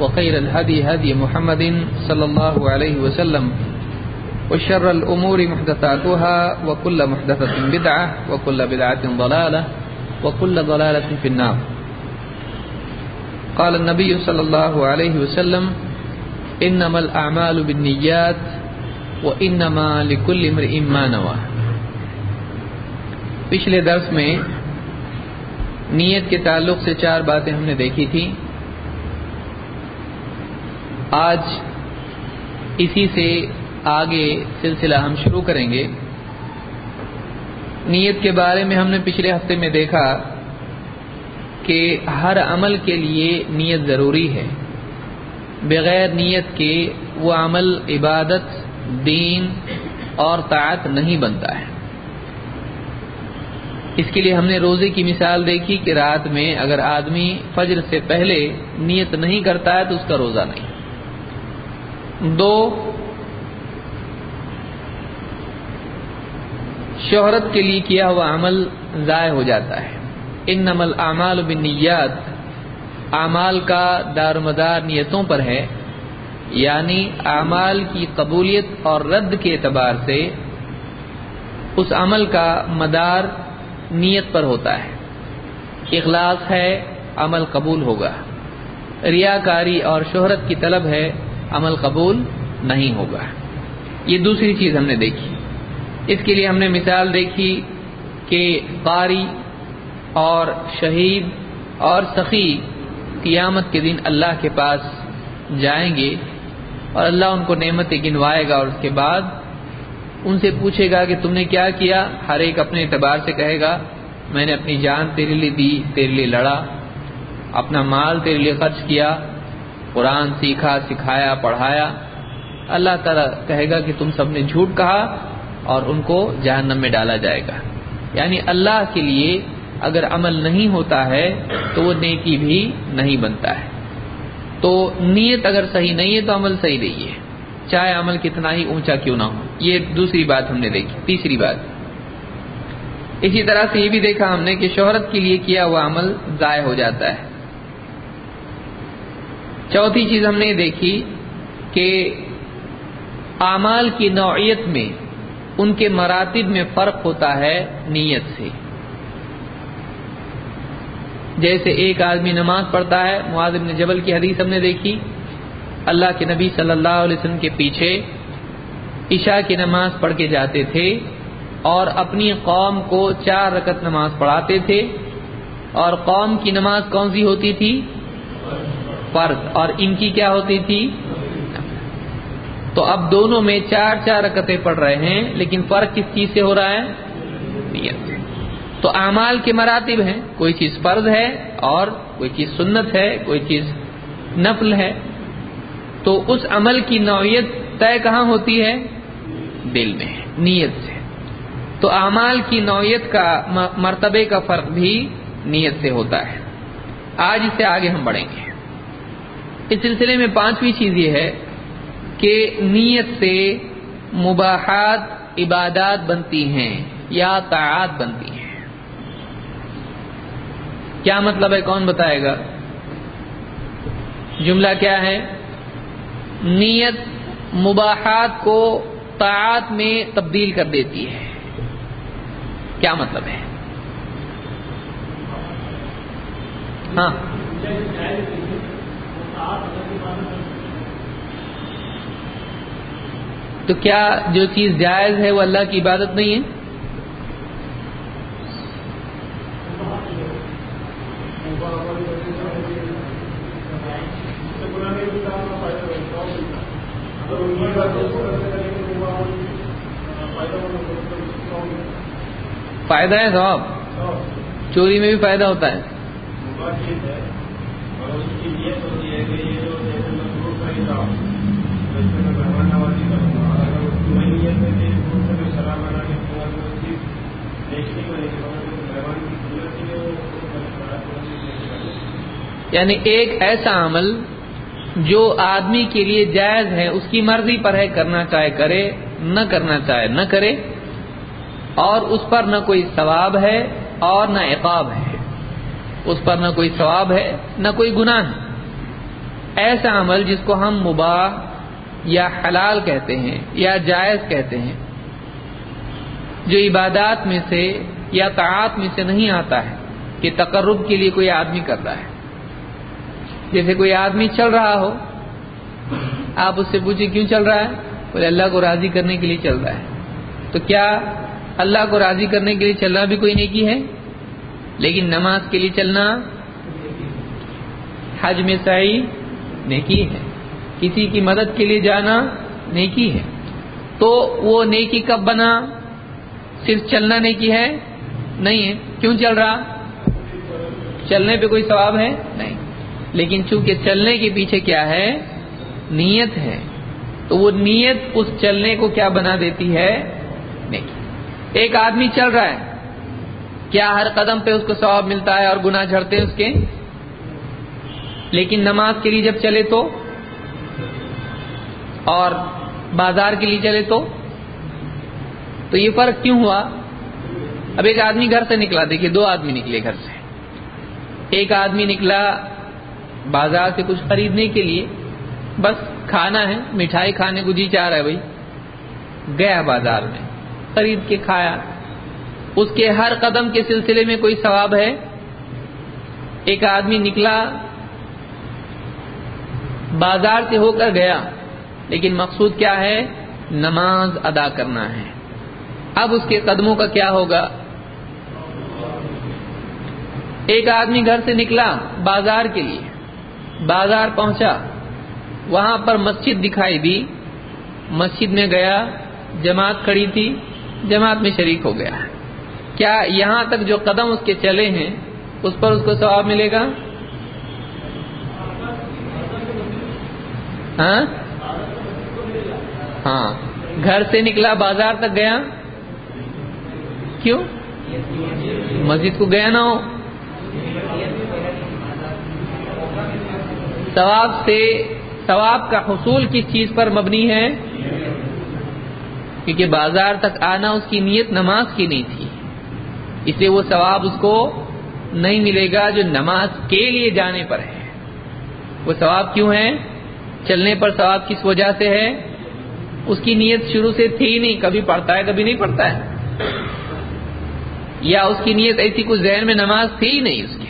وخير الهدي هدي محمد صلى الله عليه وسلم وشر الأمور محدثاتها وكل محدثة بدعة وكل بدعة ضلالة وكل ضلالة في النار. قال النبي صلى الله عليه وسلم إنما الأعمال بالنيات وإنما لكل امرئ ما نوى. پچھلے درس میں نیت کے تعلق سے چار باتیں ہم نے دیکھی تھی آج اسی سے آگے سلسلہ ہم شروع کریں گے۔ نیت کے بارے میں ہم نے پچھلے ہفتے میں دیکھا کہ ہر عمل کے لیے نیت ضروری ہے۔ بغیر نیت کے وہ عمل عبادت، دین اور طاعت نہیں بنتا ہے۔ اس کے لیے ہم نے روزے کی مثال دیکھی کہ رات میں اگر آدمی فجر سے پہلے نیت نہیں کرتا ہے تو اس کا روزہ نہیں۔ دو شہرت کے لیے کیا ہوا عمل ضائع ہو جاتا ہے۔ ان نمل اعمال بنیاد اعمال کا دار مدار نیتوں پر ہے یعنی اعمال کی قبولیت اور رد کے اعتبار سے اس عمل کا مدار نیت پر ہوتا ہے۔ اخلاص ہے، عمل قبول ہوگا۔ ریاکاری اور شہرت کی طلب ہے عمل قبول نہیں ہوگا۔ یہ دوسری چیز ہم نے دیکھی۔ اس کے لیے ہم نے مثال دیکھی کہ قاری اور شہید اور سخی قیامت کے دن اللہ کے پاس جائیں گے اور اللہ ان کو نعمتیں گنوائے گا اور اس کے بعد ان سے پوچھے گا کہ تم نے کیا کیا؟ ہر ایک اپنے اعتبار سے کہے گا، میں نے اپنی جان تیرے لیے دی، تیرے لیے لڑا، اپنا مال تیرے لیے خرچ کیا قرآن سیکھا، سکھایا، پڑھایا۔ اللہ تعالیٰ کہے گا کہ تم سب نے جھوٹ کہا اور ان کو جہنم میں ڈالا جائے گا۔ یعنی اللہ کے لیے اگر عمل نہیں ہوتا ہے تو وہ نیکی بھی نہیں بنتا ہے۔ تو نیت اگر صحیح نہیں ہے تو عمل صحیح نہیں ہے۔ چاہے عمل کتنا ہی اونچا کیوں نہ ہو۔ یہ دوسری بات ہم نے دیکھی، تیسری بات۔ اسی طرح سے یہ بھی دیکھا ہم نے کہ شہرت کے لیے کیا ہوا عمل ضائع ہو جاتا ہے۔ چوتھی چیز ہم نے دیکھی کہ اعمال کی نوعیت میں ان کے مراتب میں فرق ہوتا ہے نیت سے۔ جیسے ایک آدمی نماز پڑھتا ہے، معاذ بن جبل کی حدیث ہم نے دیکھی۔ اللہ کے نبی صلی اللہ علیہ وسلم کے پیچھے عشاء کی نماز پڑھ کے جاتے تھے اور اپنی قوم کو چار رکت نماز پڑھاتے تھے۔ اور قوم کی نماز کون سی ہوتی تھی؟ فرض۔ اور ان کی کیا ہوتی تھی؟ تو اب دونوں میں چار چار رکتیں پڑھ رہے ہیں، لیکن فرق کس چیز سے ہو رہا ہے؟ نیت سے۔ تو اعمال کے مراتب ہیں۔ کوئی چیز فرض ہے اور کوئی چیز سنت ہے، کوئی چیز نفل ہے۔ تو اس عمل کی نوعیت طے کہاں ہوتی ہے؟ دل میں، نیت سے۔ تو اعمال کی نوعیت کا مرتبے کا فرق بھی نیت سے ہوتا ہے۔ آج اس سے آگے ہم بڑھیں گے۔ اس سلسلے میں پانچویں چیز یہ ہے کہ نیت سے مباحات عبادات بنتی ہیں یا طاعات بنتی ہیں۔ کیا مطلب ہے؟ کون بتائے گا؟ جملہ کیا ہے؟ نیت مباحات کو طاعت میں تبدیل کر دیتی ہے۔ کیا مطلب ہے؟ ہاں۔ تو کیا جو چیز جائز ہے وہ اللہ کی عبادت نہیں ہے؟ فائدہ ہے صاحب چوری میں بھی فائدہ ہوتا ہے۔ یعنی ایک ایسا عمل جو آدمی کے لیے جائز ہے، اس کی مرضی پر ہے، کرنا چاہے کرے، نہ کرنا چاہے نہ کرے، اور اس پر نہ کوئی ثواب ہے اور نہ عقاب ہے۔ اس پر نہ کوئی ثواب ہے، نہ کوئی گناہ ہے۔ ایسا عمل جس کو ہم مباح یا حلال کہتے ہیں یا جائز کہتے ہیں، جو عبادات میں سے یا طاعت میں سے نہیں آتا ہے، کہ تقرب کے لیے کوئی آدمی کرتا ہے۔ جیسے کوئی آدمی چل رہا ہو، آپ اس سے پوچھیں کیوں چل رہا ہے؟ بولے اللہ کو راضی کرنے کے لیے چل رہا ہے۔ تو کیا اللہ کو راضی کرنے کے لیے چلنا بھی کوئی نیکی ہے؟ لیکن نماز کے لیے چلنا حج میں صحیح نیکی ہے۔ کسی کی مدد کے لیے جانا نیکی ہے۔ تو وہ نیکی کب بنا؟ صرف چلنا نیکی ہے؟ نہیں ہے۔ کیوں چل رہا؟ چلنے پہ کوئی ثواب ہے؟ نہیں۔ لیکن چونکہ چلنے کے پیچھے کیا ہے؟ نیت ہے۔ تو وہ نیت اس چلنے کو کیا بنا دیتی ہے؟ نیکی۔ ایک آدمی چل رہا ہے۔ کیا ہر قدم پہ اس کو ثواب ملتا ہے اور گناہ جھڑتے ہیں اس کے؟ لیکن نماز کے لیے جب چلے تو؟ اور بازار کے لیے چلے تو؟ تو یہ فرق کیوں ہوا؟ اب ایک آدمی گھر سے نکلا، دیکھیے، دو آدمی نکلے گھر سے۔ ایک آدمی نکلا بازار سے کچھ خریدنے کے لیے بس کھانا ہے، مٹھائی کھانے کو جی چاہ رہا ہے بھائی۔ گیا بازار میں، خرید کے کھایا۔ اس کے ہر قدم کے سلسلے میں کوئی ثواب ہے؟ ایک آدمی نکلا، بازار سے ہو کر گیا۔ لیکن مقصود کیا ہے؟ نماز ادا کرنا ہے۔ اب اس کے قدموں کا کیا ہوگا؟ ایک آدمی گھر سے نکلا بازار کے لیے۔ بازار پہنچا۔ وہاں پر مسجد دکھائی دی۔ مسجد میں گیا، جماعت کھڑی تھی، جماعت میں شریک ہو گیا۔ کیا یہاں تک جو قدم اس کے چلے ہیں، اس پر اس کو ثواب ملے گا؟ ہاں؟ ہاں۔ گھر سے نکلا، بازار تک گیا۔ کیوں؟ مسجد کو گیا نہ ہو۔ ثواب سے ثواب کا حصول کس چیز پر مبنی ہے؟ کیونکہ بازار تک آنا اس کی نیت نماز کی نہیں تھی۔ اس لیے وہ ثواب اس کو نہیں ملے گا جو نماز کے لیے جانے پر ہے۔ وہ ثواب کیوں ہے؟ چلنے پر ثواب کس وجہ سے ہے؟ اس کی نیت شروع سے تھی نہیں، کبھی پڑھتا ہے، کبھی نہیں پڑھتا ہے۔ یا اس کی نیت ایسی کچھ ذہن میں نماز تھی ہی نہیں اس کی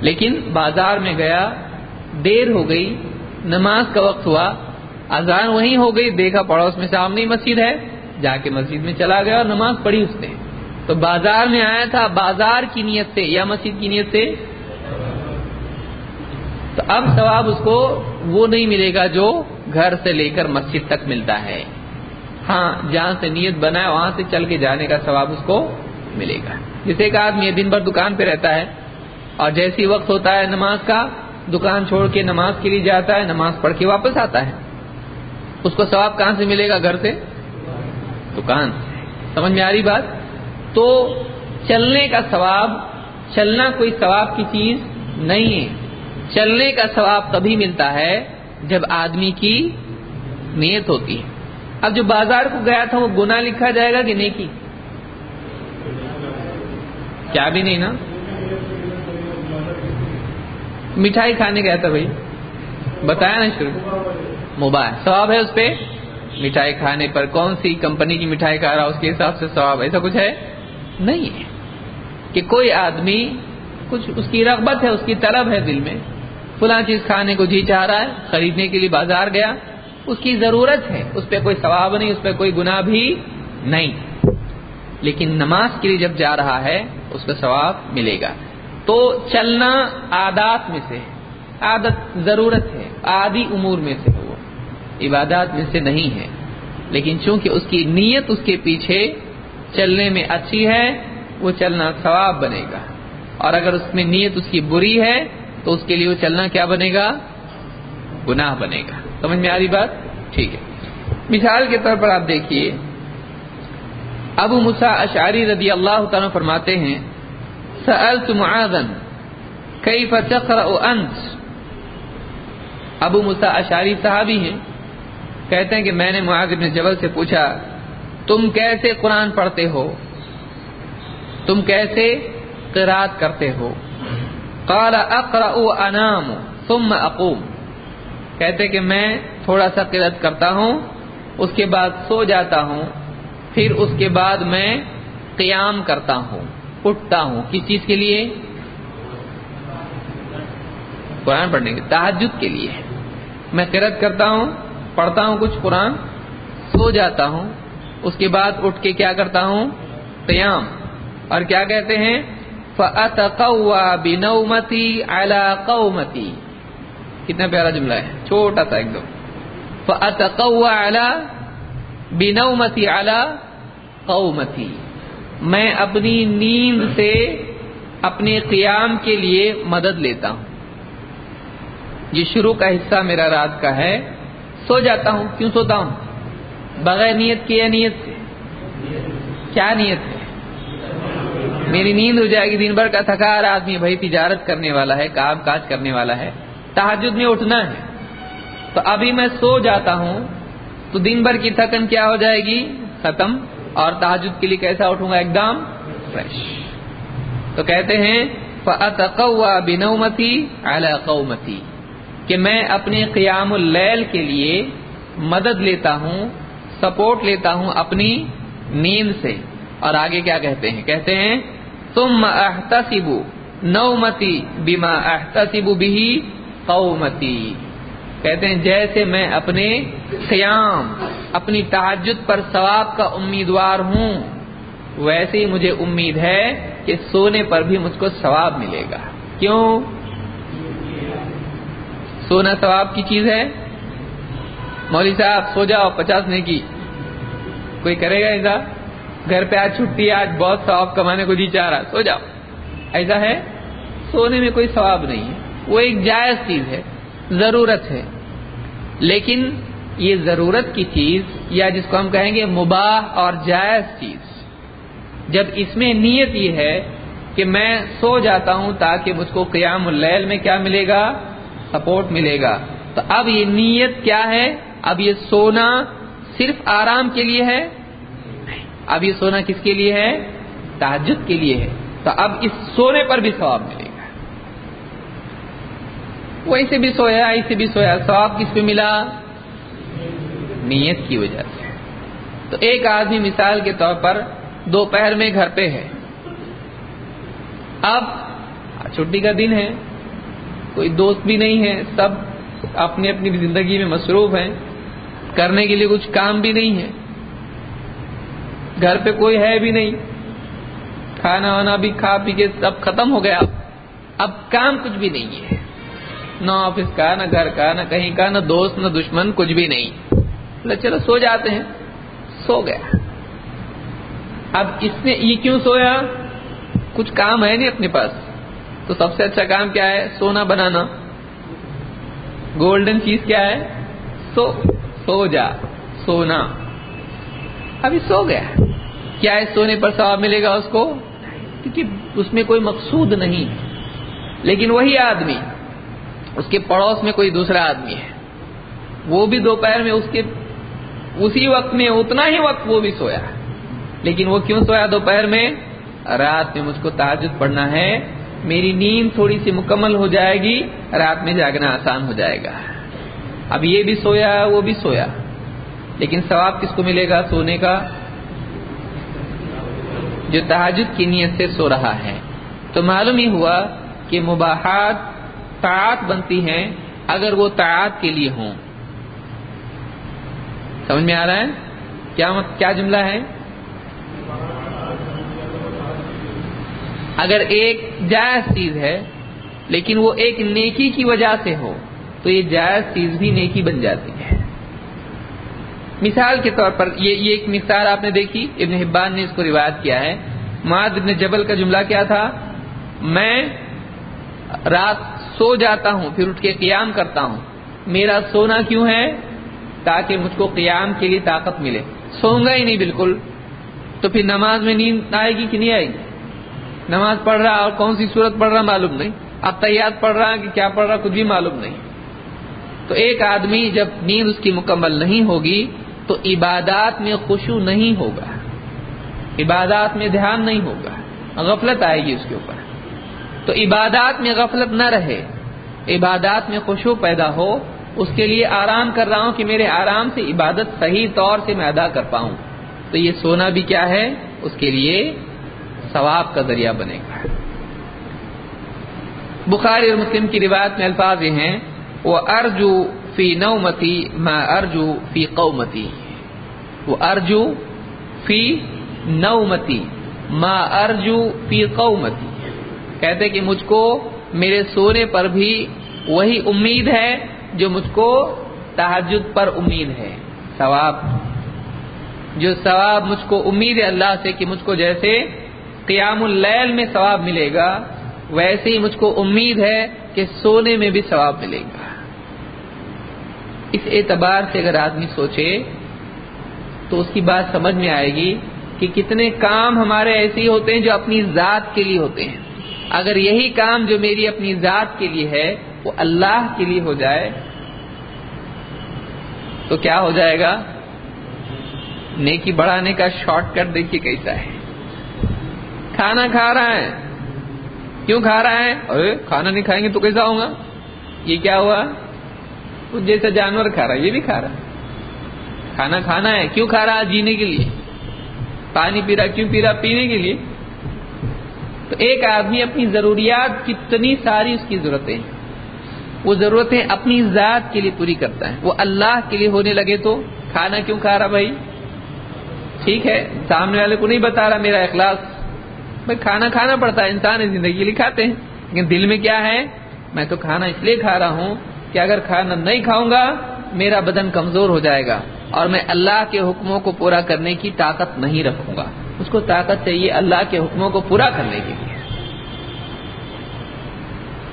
لیکن بازار میں گیا دیر ہو گئی، نماز کا وقت ہوا، اذان وہیں ہو گئی، دیکھا پڑوس میں سامنے مسجد ہے، جا کے مسجد میں چلا گیا اور نماز پڑھی اس نے۔ تو بازار میں آیا تھا، بازار کی نیت سے، یا مسجد کی نیت سے؟ تو اب ثواب اس کو وہ نہیں ملے گا جو گھر سے لے کر مسجد تک ملتا ہے۔ ہاں جہاں سے نیت بنا ہے، وہاں سے چل کے جانے کا ثواب اس کو ملے گا۔ جیسے ایک آدمی دن بھر دکان پہ رہتا ہے اور جیسی وقت ہوتا ہے نماز کا دکان چھوڑ کے نماز کے لیے جاتا ہے، نماز پڑھ کے واپس آتا ہے۔ اس کو ثواب کہاں سے ملے گا؟ گھر سے؟ دکان۔ سمجھ میں آ رہی بات؟ تو چلنے کا ثواب، چلنا کوئی ثواب کی چیز نہیں ہے۔ چلنے کا ثواب تبھی ملتا ہے جب آدمی کی نیت ہوتی ہے۔ اب جو بازار کو گیا تھا، وہ گنا لکھا جائے گا کہ نیکی کیا بھی نہیں نا؟ مٹھائی کھانے گیا تھا بھائی۔ بتایا نا شروع۔ موبائل ثواب ہے اس پہ؟ مٹھائی کھانے پر کون سی کمپنی کی مٹھائی کھا رہا اس کے حساب سے ثواب۔ ایسا کچھ ہے؟ نہیں ہے۔ کہ کوئی آدمی، کچھ اس کی رغبت ہے، اس کی طلب ہے دل میں۔ فلاں چیز کھانے کو جی چاہ رہا ہے، خریدنے کے لیے بازار گیا۔ اس کی ضرورت ہے۔ اس پہ کوئی ثواب نہیں، اس پہ کوئی گناہ بھی نہیں۔ لیکن نماز کے لیے جب جا رہا ہے، اس کا ثواب ملے گا۔ تو چلنا عادات میں سے عادت ضرورت ہے۔ آدھی امور میں سے وہ۔ عبادات میں سے نہیں ہے۔ لیکن چونکہ اس کی نیت اس کے پیچھے چلنے میں اچھی ہے، وہ چلنا ثواب بنے گا۔ اور اگر اس میں نیت اس کی بری ہے، تو اس کے لیے وہ چلنا کیا بنے گا؟ گناہ بنے گا۔ سمجھ میں آ رہی بات؟ ٹھیک ہے۔ مثال کے طور پر آپ دیکھیے۔ ابو مسا اشعری رضی اللہ تعالیٰ فرماتے ہیں سألت معاذا کئی فتخر انت ابو مسا اشاری صحابی ہیں، کہتے ہیں کہ میں نے معاذ بن جبل سے پوچھا، تم کیسے قرآن پڑھتے ہو؟ تم کیسے قرات کرتے ہو؟ قال اقرا انام ثم اقوم۔ کہتے کہ میں تھوڑا سا قرت کرتا ہوں، اس کے بعد سو جاتا ہوں، پھر اس کے بعد میں قیام کرتا ہوں۔ اٹھتا ہوں۔ کس چیز کے لیے؟ قرآن پڑھنے کے تحجد کے لیے۔ میں قرت کرتا ہوں، پڑھتا ہوں کچھ قرآن، سو جاتا ہوں۔ اس کے بعد اٹھ کے کیا کرتا ہوں؟ قیام۔ اور کیا کہتے ہیں؟ فَأَتَقَوَّى بِنَوْمَتِي عَلَى قَوْمَتِي۔ کتنا پیارا جملہ ہے، چھوٹا سا ایک دم۔ فَأَتَقَوَّى عَلَى بِنَوْمَتِي عَلَى قَوْمَتِي۔ میں اپنی نیند سے اپنے قیام کے لیے مدد لیتا ہوں۔ یہ شروع کا حصہ میرا رات کا ہے۔ سو جاتا ہوں۔ کیوں سوتا ہوں؟ بغیر نیت کی یا نیت سے؟ کیا نیت ہے؟ میری نیند ہو جائے گی۔ دن بھر کا تھکار آدمی بھائی تجارت کرنے والا ہے، کام کاج کرنے والا ہے تحجد میں اٹھنا ہے۔ تو ابھی میں سو جاتا ہوں تو دن بھر کی تھکن کیا ہو جائے گی؟ ختم۔ اور تحجد کے لیے کیسا اٹھوں گا؟ ایک دم فریش تو کہتے ہیں فَأَتَقَوَّى بِنَوْمَتِي عَلَى قَوْمَتِي. کہ میں اپنے قیام اللیل کے لیے مدد لیتا ہوں، سپورٹ لیتا ہوں اپنی نیند سے. اور آگے کیا کہتے ہیں؟ کہتے ہیں تم احتسب نومتی بیما احتسب بھی قومتی کہتے ہیں جیسے میں اپنے قیام، اپنی تعجد پر ثواب کا امیدوار ہوں، ویسے ہی مجھے امید ہے کہ سونے پر بھی مجھ کو ثواب ملے گا۔ کیوں؟ سونا ثواب کی چیز ہے؟ مولوی صاحب، سو جاؤ، پچاس نے کی۔ کوئی کرے گا ایسا گھر پہ آج چھٹی آج بہت ثواب کمانے کو جی چاہ رہا سو جاؤ۔ ایسا ہے؟ سونے میں کوئی ثواب نہیں ہے۔ وہ ایک جائز چیز ہے، ضرورت ہے۔ لیکن یہ ضرورت کی چیز یا جس کو ہم کہیں گے مباح اور جائز چیز۔ جب اس میں نیت یہ ہے کہ میں سو جاتا ہوں تاکہ مجھ کو قیام اللیل میں کیا ملے گا؟ سپورٹ ملے گا۔ تو اب یہ نیت کیا ہے؟ اب یہ سونا صرف آرام کے لیے ہے؟ اب یہ سونا کس کے لیے ہے؟ تحجد کے لیے ہے۔ تو اب اس سونے پر بھی ثواب ملے۔ گا ویسے بھی سویا ایسے بھی سویا۔ ثواب کس پہ ملا؟ نیت کی وجہ سے۔ تو ایک آدمی مثال کے طور پر دوپہر میں گھر پہ ہے۔ اب چھٹی کا دن ہے، کوئی دوست بھی نہیں ہے، سب اپنی اپنی زندگی میں مصروف ہیں۔ کرنے کے لیے کچھ کام بھی نہیں ہے۔ گھر پہ کوئی ہے بھی نہیں۔ کھانا وانا بھی کھا پی کے سب ختم ہو گیا۔ اب کام کچھ بھی نہیں ہے۔ نہ آفس کا، نہ گھر کا، نہ کہیں کا، نہ دوست، نہ دشمن، کچھ بھی نہیں۔ چلو سو جاتے ہیں۔ سو گیا اب اس نے یہ کیوں سویا؟ کچھ کام ہے نہیں اپنے پاس۔ تو سب سے اچھا کام کیا ہے؟ سونا، بنانا۔ گولڈن چیز کیا ہے؟ سو سو جا۔ سونا۔ ابھی سو گیا کیا اس سونے پر ثواب ملے گا اس کو؟ کیونکہ اس میں کوئی مقصود نہیں۔ لیکن وہی آدمی۔ اس کے پڑوس میں کوئی دوسرا آدمی ہے۔ وہ بھی دوپہر میں اس کے اسی وقت میں، اتنا ہی وقت وہ بھی سویا۔ لیکن وہ کیوں سویا دوپہر میں؟ رات میں مجھ کو تعجد پڑھنا ہے۔ میری نیند تھوڑی سی مکمل ہو جائے گی، رات میں جاگنا آسان ہو جائے گا۔ اب یہ بھی سویا، وہ بھی سویا۔ لیکن ثواب کس کو ملے گا سونے کا؟ جو تحجد کی نیت سے سو رہا ہے۔ تو معلوم ہی ہوا کہ مباحات طاعت بنتی ہیں اگر وہ طاعت کے لیے ہوں۔ سمجھ میں آ رہا ہے؟ کیا کیا جملہ ہے؟ اگر ایک جائز چیز ہے لیکن وہ ایک نیکی کی وجہ سے ہو، تو یہ جائز چیز بھی نیکی بن جاتی ہے۔ مثال کے طور پر یہ یہ ایک مثال آپ نے دیکھی، ابن حبان نے اس کو روایت کیا ہے۔ معاذ ابن جبل کا جملہ کیا تھا؟ میں رات سو جاتا ہوں، پھر اٹھ کے قیام کرتا ہوں۔ میرا سونا کیوں ہے؟ تاکہ مجھ کو قیام کے لیے طاقت ملے۔ سوؤں گا ہی نہیں بالکل۔ تو پھر نماز میں نیند آئے گی کہ نہیں آئے گی؟ نماز پڑھ رہا اور کون سی صورت پڑھ رہا معلوم نہیں۔ اب تیار پڑھ رہا کہ کیا پڑھ رہا کچھ بھی معلوم نہیں۔ تو ایک آدمی جب نیند اس کی مکمل نہیں ہوگی، تو عبادات میں خوشو نہیں ہوگا۔ عبادات میں دھیان نہیں ہوگا۔ غفلت آئے گی اس کے اوپر۔ تو عبادات میں غفلت نہ رہے۔ عبادات میں خوشو پیدا ہو، اس کے لیے آرام کر رہا ہوں کہ میرے آرام سے عبادت صحیح طور سے میں ادا کر پاؤں۔ تو یہ سونا بھی کیا ہے؟ اس کے لیے ثواب کا ذریعہ بنے گا۔ بخاری اور مسلم کی روایت میں الفاظ یہ ہیں، وہ ارجو فی نومتی میں ارجو فی قومتی وہ ارجو فی نومتی ما ارجو فی قومتی۔ کہتے کہ مجھ کو میرے سونے پر بھی وہی امید ہے جو مجھ کو تحجد پر امید ہے۔ ثواب۔ جو ثواب مجھ کو امید ہے اللہ سے کہ مجھ کو جیسے قیام اللیل میں ثواب ملے گا، ویسے ہی مجھ کو امید ہے کہ سونے میں بھی ثواب ملے گا۔ اس اعتبار سے اگر آدمی سوچے تو اس کی بات سمجھ میں آئے گی کہ کتنے کام ہمارے ایسے ہی ہوتے ہیں جو اپنی ذات کے لیے ہوتے ہیں۔ اگر یہی کام جو میری اپنی ذات کے لیے ہے وہ اللہ کے لیے ہو جائے، تو کیا ہو جائے گا؟ نیکی بڑھانے کا شارٹ کٹ دیکھیے کیسا ہے۔ کھانا کھا رہا ہے۔ کیوں کھا رہا ہے؟ ارے، کھانا نہیں کھائیں گے تو کیسا ہوگا؟ یہ کیا ہوا؟ کچھ جیسا جانور کھا رہا ہے، یہ بھی کھا رہا ہے۔ کھانا کھانا ہے، کیوں کھا رہا ہے؟ جینے کے لیے۔ پانی پی رہا کیوں پی رہا پینے کے لیے۔ تو ایک آدمی اپنی ضروریات کتنی ساری اس کی ضرورتیں ہیں۔ وہ ضرورتیں اپنی ذات کے لیے پوری کرتا ہے۔ وہ اللہ کے لیے ہونے لگے تو کھانا کیوں کھا رہا بھائی؟ ٹھیک ہے، سامنے والے کو نہیں بتا رہا میرا اخلاص۔ بھائی کھانا کھانا پڑتا ہے، انسان زندگی کے لیے کھاتے ہیں۔ لیکن دل میں کیا ہے؟ میں تو کھانا اس لیے کھا رہا ہوں کہ اگر کھانا نہیں کھاؤں گا، میرا بدن کمزور ہو جائے گا اور میں اللہ کے حکموں کو پورا کرنے کی طاقت نہیں رکھوں گا۔ اس کو طاقت چاہیے اللہ کے حکموں کو پورا کرنے کے لیے۔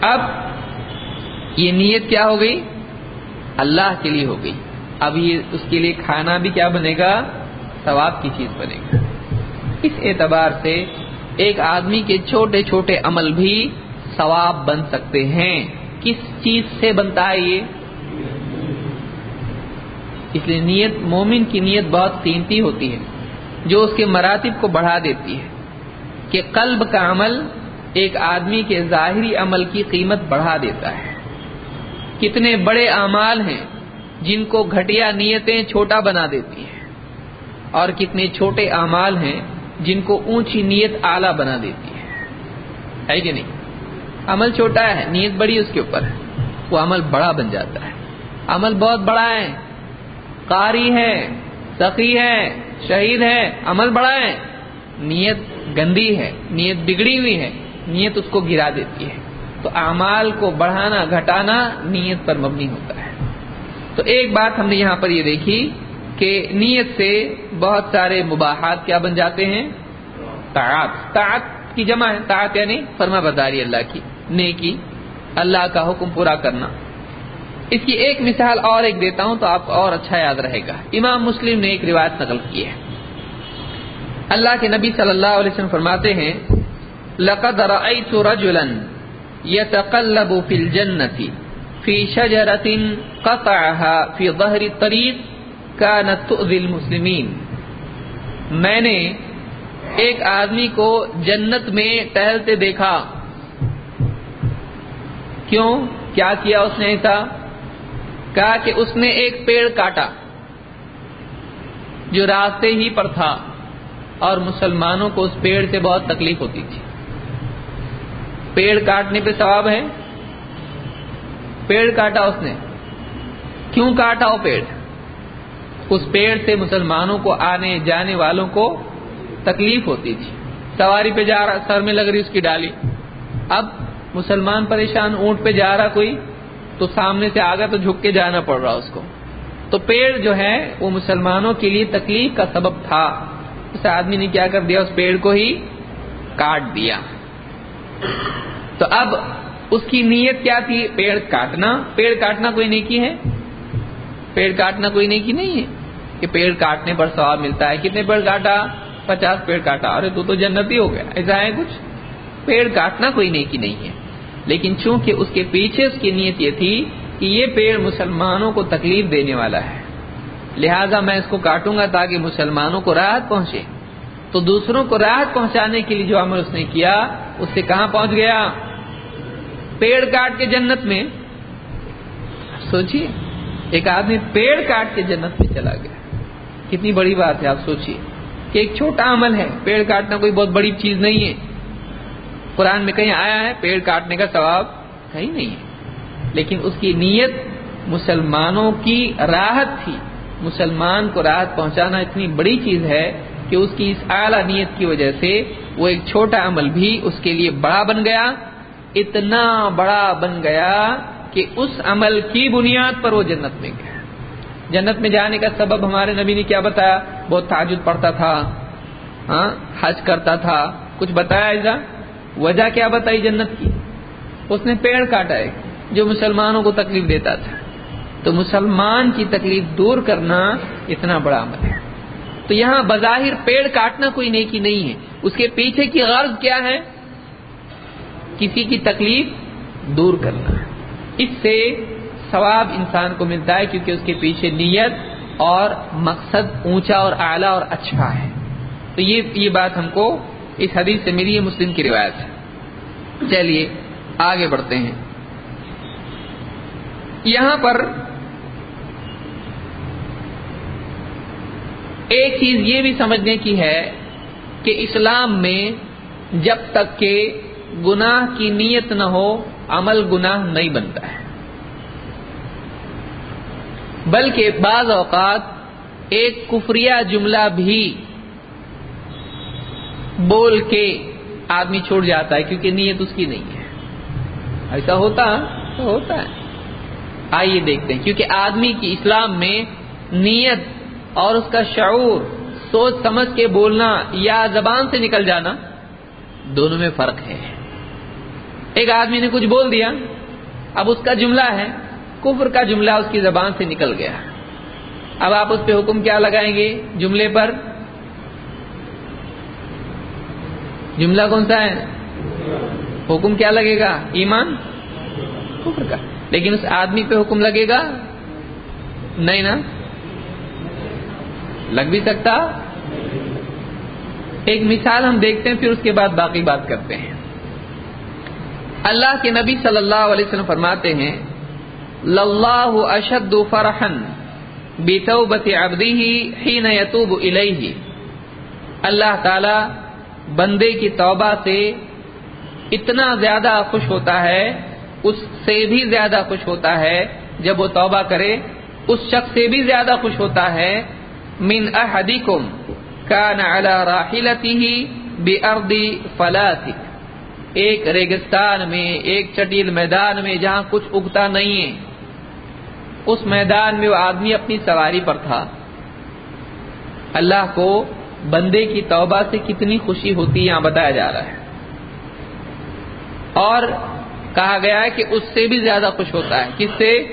اب یہ نیت کیا ہو گئی؟ اللہ کے لیے ہو گئی۔ اب یہ اس کے لیے کھانا بھی کیا بنے گا؟ ثواب کی چیز بنے گا۔ اس اعتبار سے ایک آدمی کے چھوٹے چھوٹے عمل بھی ثواب بن سکتے ہیں۔ کس چیز سے بنتا ہے یہ؟ اس لیے نیت، مومن کی نیت بہت قیمتی ہوتی ہے۔ جو اس کے مراتب کو بڑھا دیتی ہے کہ قلب کا عمل ایک آدمی کے ظاہری عمل کی قیمت بڑھا دیتا ہے۔ کتنے بڑے اعمال ہیں جن کو گھٹیا نیتیں چھوٹا بنا دیتی ہیں اور کتنے چھوٹے اعمال ہیں جن کو اونچی نیت اعلی بنا دیتی ہے ہے کہ نہیں؟ عمل چھوٹا ہے، نیت بڑی اس کے اوپر ہے، وہ عمل بڑا بن جاتا ہے۔ عمل بہت بڑا ہے، قاری ہے سخی ہے شہید ہے عمل بڑا ہے، نیت گندی ہے، نیت بگڑی ہوئی ہے، نیت اس کو گرا دیتی ہے۔ تو اعمال کو بڑھانا، گھٹانا نیت پر مبنی ہوتا ہے۔ تو ایک بات ہم نے یہاں پر یہ دیکھی کہ نیت سے بہت سارے مباحات کیا بن جاتے ہیں؟ طاعت۔ طاعت کی جمع ہے، طاعت یعنی فرما برداری اللہ کی، نیکی، اللہ کا حکم پورا کرنا۔ اس کی ایک مثال اور ایک دیتا ہوں تو آپ کو اور اچھا یاد رہے گا۔ امام مسلم نے ایک روایت نقل کی ہے۔ اللہ کے نبی صلی اللہ علیہ وسلم فرماتے ہیں، لقد رأيت رجلا يتقلب في الجنة في شجرة قطعها في ظهر الطريق كانت تؤذي المسلمين. میں نے ایک آدمی کو جنت میں ٹہلتے دیکھا۔ کیوں؟ کیا کیا اس نے ایسا؟ کہا کہ اس نے ایک پیڑ کاٹا جو راستے ہی پر تھا اور مسلمانوں کو اس پیڑ سے بہت تکلیف ہوتی تھی۔ پیڑ کاٹنے پہ ثواب ہے؟ پیڑ کاٹا اس نے۔ کیوں کاٹا وہ پیڑ؟ اس پیڑ سے مسلمانوں کو آنے جانے والوں کو تکلیف ہوتی تھی۔ سواری پہ جا رہا، سر میں لگ رہی اس کی ڈالی۔ اب مسلمان پریشان، اونٹ پہ جا رہا کوئی؟ تو سامنے سے آگا تو جھک کے جانا پڑ رہا اس کو۔ تو پیڑ جو ہے، وہ مسلمانوں کے لیے تکلیف کا سبب تھا۔ اس آدمی نے کیا کر دیا؟ اس پیڑ کو ہی کاٹ دیا۔ تو اب اس کی نیت کیا تھی؟ پیڑ کاٹنا۔ پیڑ کاٹنا کوئی نیکی ہے؟ پیڑ کاٹنا کوئی نیکی نہیں ہے کہ پیڑ کاٹنے پر ثواب ملتا ہے۔ کتنے پیڑ کاٹا؟ پچاس پیڑ کاٹا۔ ارے تو تو جنتی ہو گیا۔ ایسا ہے کچھ؟ پیڑ کاٹنا کوئی نیکی نہیں ہے۔ لیکن چونکہ اس کے پیچھے اس کی نیت یہ تھی کہ یہ پیڑ مسلمانوں کو تکلیف دینے والا ہے، لہذا میں اس کو کاٹوں گا تاکہ مسلمانوں کو راحت پہنچے۔ تو دوسروں کو راحت پہنچانے کے لیے جو عمل اس نے کیا، اس سے کہاں پہنچ گیا؟ پیڑ کاٹ کے جنت میں۔ سوچیے، ایک آدمی پیڑ کاٹ کے جنت میں چلا گیا۔ کتنی بڑی بات ہے، آپ سوچیے کہ ایک چھوٹا عمل ہے۔ پیڑ کاٹنا کوئی بہت بڑی چیز نہیں ہے۔ قرآن میں کہیں آیا ہے، پیڑ کاٹنے کا ثواب کہیں نہیں۔ ہے لیکن اس کی نیت مسلمانوں کی راحت تھی۔ مسلمان کو راحت پہنچانا اتنی بڑی چیز ہے کہ اس کی اس اعلیٰ نیت کی وجہ سے وہ ایک چھوٹا عمل بھی اس کے لیے بڑا بن گیا۔ اتنا بڑا بن گیا کہ اس عمل کی بنیاد پر وہ جنت میں گیا۔ جنت میں جانے کا سبب ہمارے نبی نے کیا بتایا؟ بہت تعجد پڑتا تھا ہاں حج کرتا تھا۔ کچھ بتایا ایسا؟ وجہ کیا بتائی جنت کی؟ اس نے پیڑ کاٹا ہے جو مسلمانوں کو تکلیف دیتا تھا۔ تو مسلمان کی تکلیف دور کرنا اتنا بڑا عمل ہے۔ تو یہاں بظاہر پیڑ کاٹنا کوئی نیکی نہیں ہے۔ اس کے پیچھے کی غرض کیا ہے؟ کسی کی تکلیف دور کرنا۔ اس سے ثواب انسان کو ملتا ہے، کیونکہ اس کے پیچھے نیت اور مقصد اونچا اور اعلیٰ اور اچھا ہے۔ تو یہ یہ بات ہم کو اس حدیث سے ملی ہے مسلم کی روایت ہے۔ چلیے، آگے بڑھتے ہیں۔ یہاں پر ایک چیز یہ بھی سمجھنے کی ہے کہ اسلام میں جب تک کہ گناہ کی نیت نہ ہو، عمل گناہ نہیں بنتا ہے۔ بلکہ بعض اوقات ایک کفریہ جملہ بھی بول کے آدمی چھوڑ جاتا ہے کیونکہ نیت اس کی نہیں ہے۔ ایسا ہوتا، تو ہوتا ہے۔ آئیے دیکھتے ہیں، کیونکہ آدمی کی اسلام میں نیت اور اس کا شعور، سوچ سمجھ کے بولنا یا زبان سے نکل جانا، دونوں میں فرق ہے۔ ایک آدمی نے کچھ بول دیا، اب اس کا جملہ ہے، کفر کا جملہ اس کی زبان سے نکل گیا۔ اب آپ اس پہ حکم کیا لگائیں گے جملے پر؟ جملہ کون سا ہے؟ حکم کیا لگے گا؟ ایمان؟ کفر کا۔ لیکن اس آدمی پہ حکم لگے گا؟ نہیں نا؟ لگ بھی سکتا؟ ایک مثال ہم دیکھتے ہیں، پھر اس کے بعد باقی بات کرتے ہیں۔ اللہ کے نبی صلی اللہ علیہ وسلم فرماتے ہیں للہ اشد فرحن بتوبت عبده حين يتوب الیہ اللہ تعالی بندے کی توبہ سے اتنا زیادہ خوش ہوتا ہے، اس سے بھی زیادہ خوش ہوتا ہے جب وہ توبہ کرے۔ اس شخص سے بھی زیادہ خوش ہوتا ہے۔ من احدکم کان علی راحلته بارض فلات ایک ریگستان میں، ایک چٹیل میدان میں جہاں کچھ اگتا نہیں ہے۔ اس میدان میں وہ آدمی اپنی سواری پر تھا۔ اللہ کو بندے کی توبہ سے کتنی خوشی ہوتی یہاں بتایا جا رہا ہے۔ اور کہا گیا ہے کہ اس سے بھی زیادہ خوش ہوتا ہے۔ کس سے؟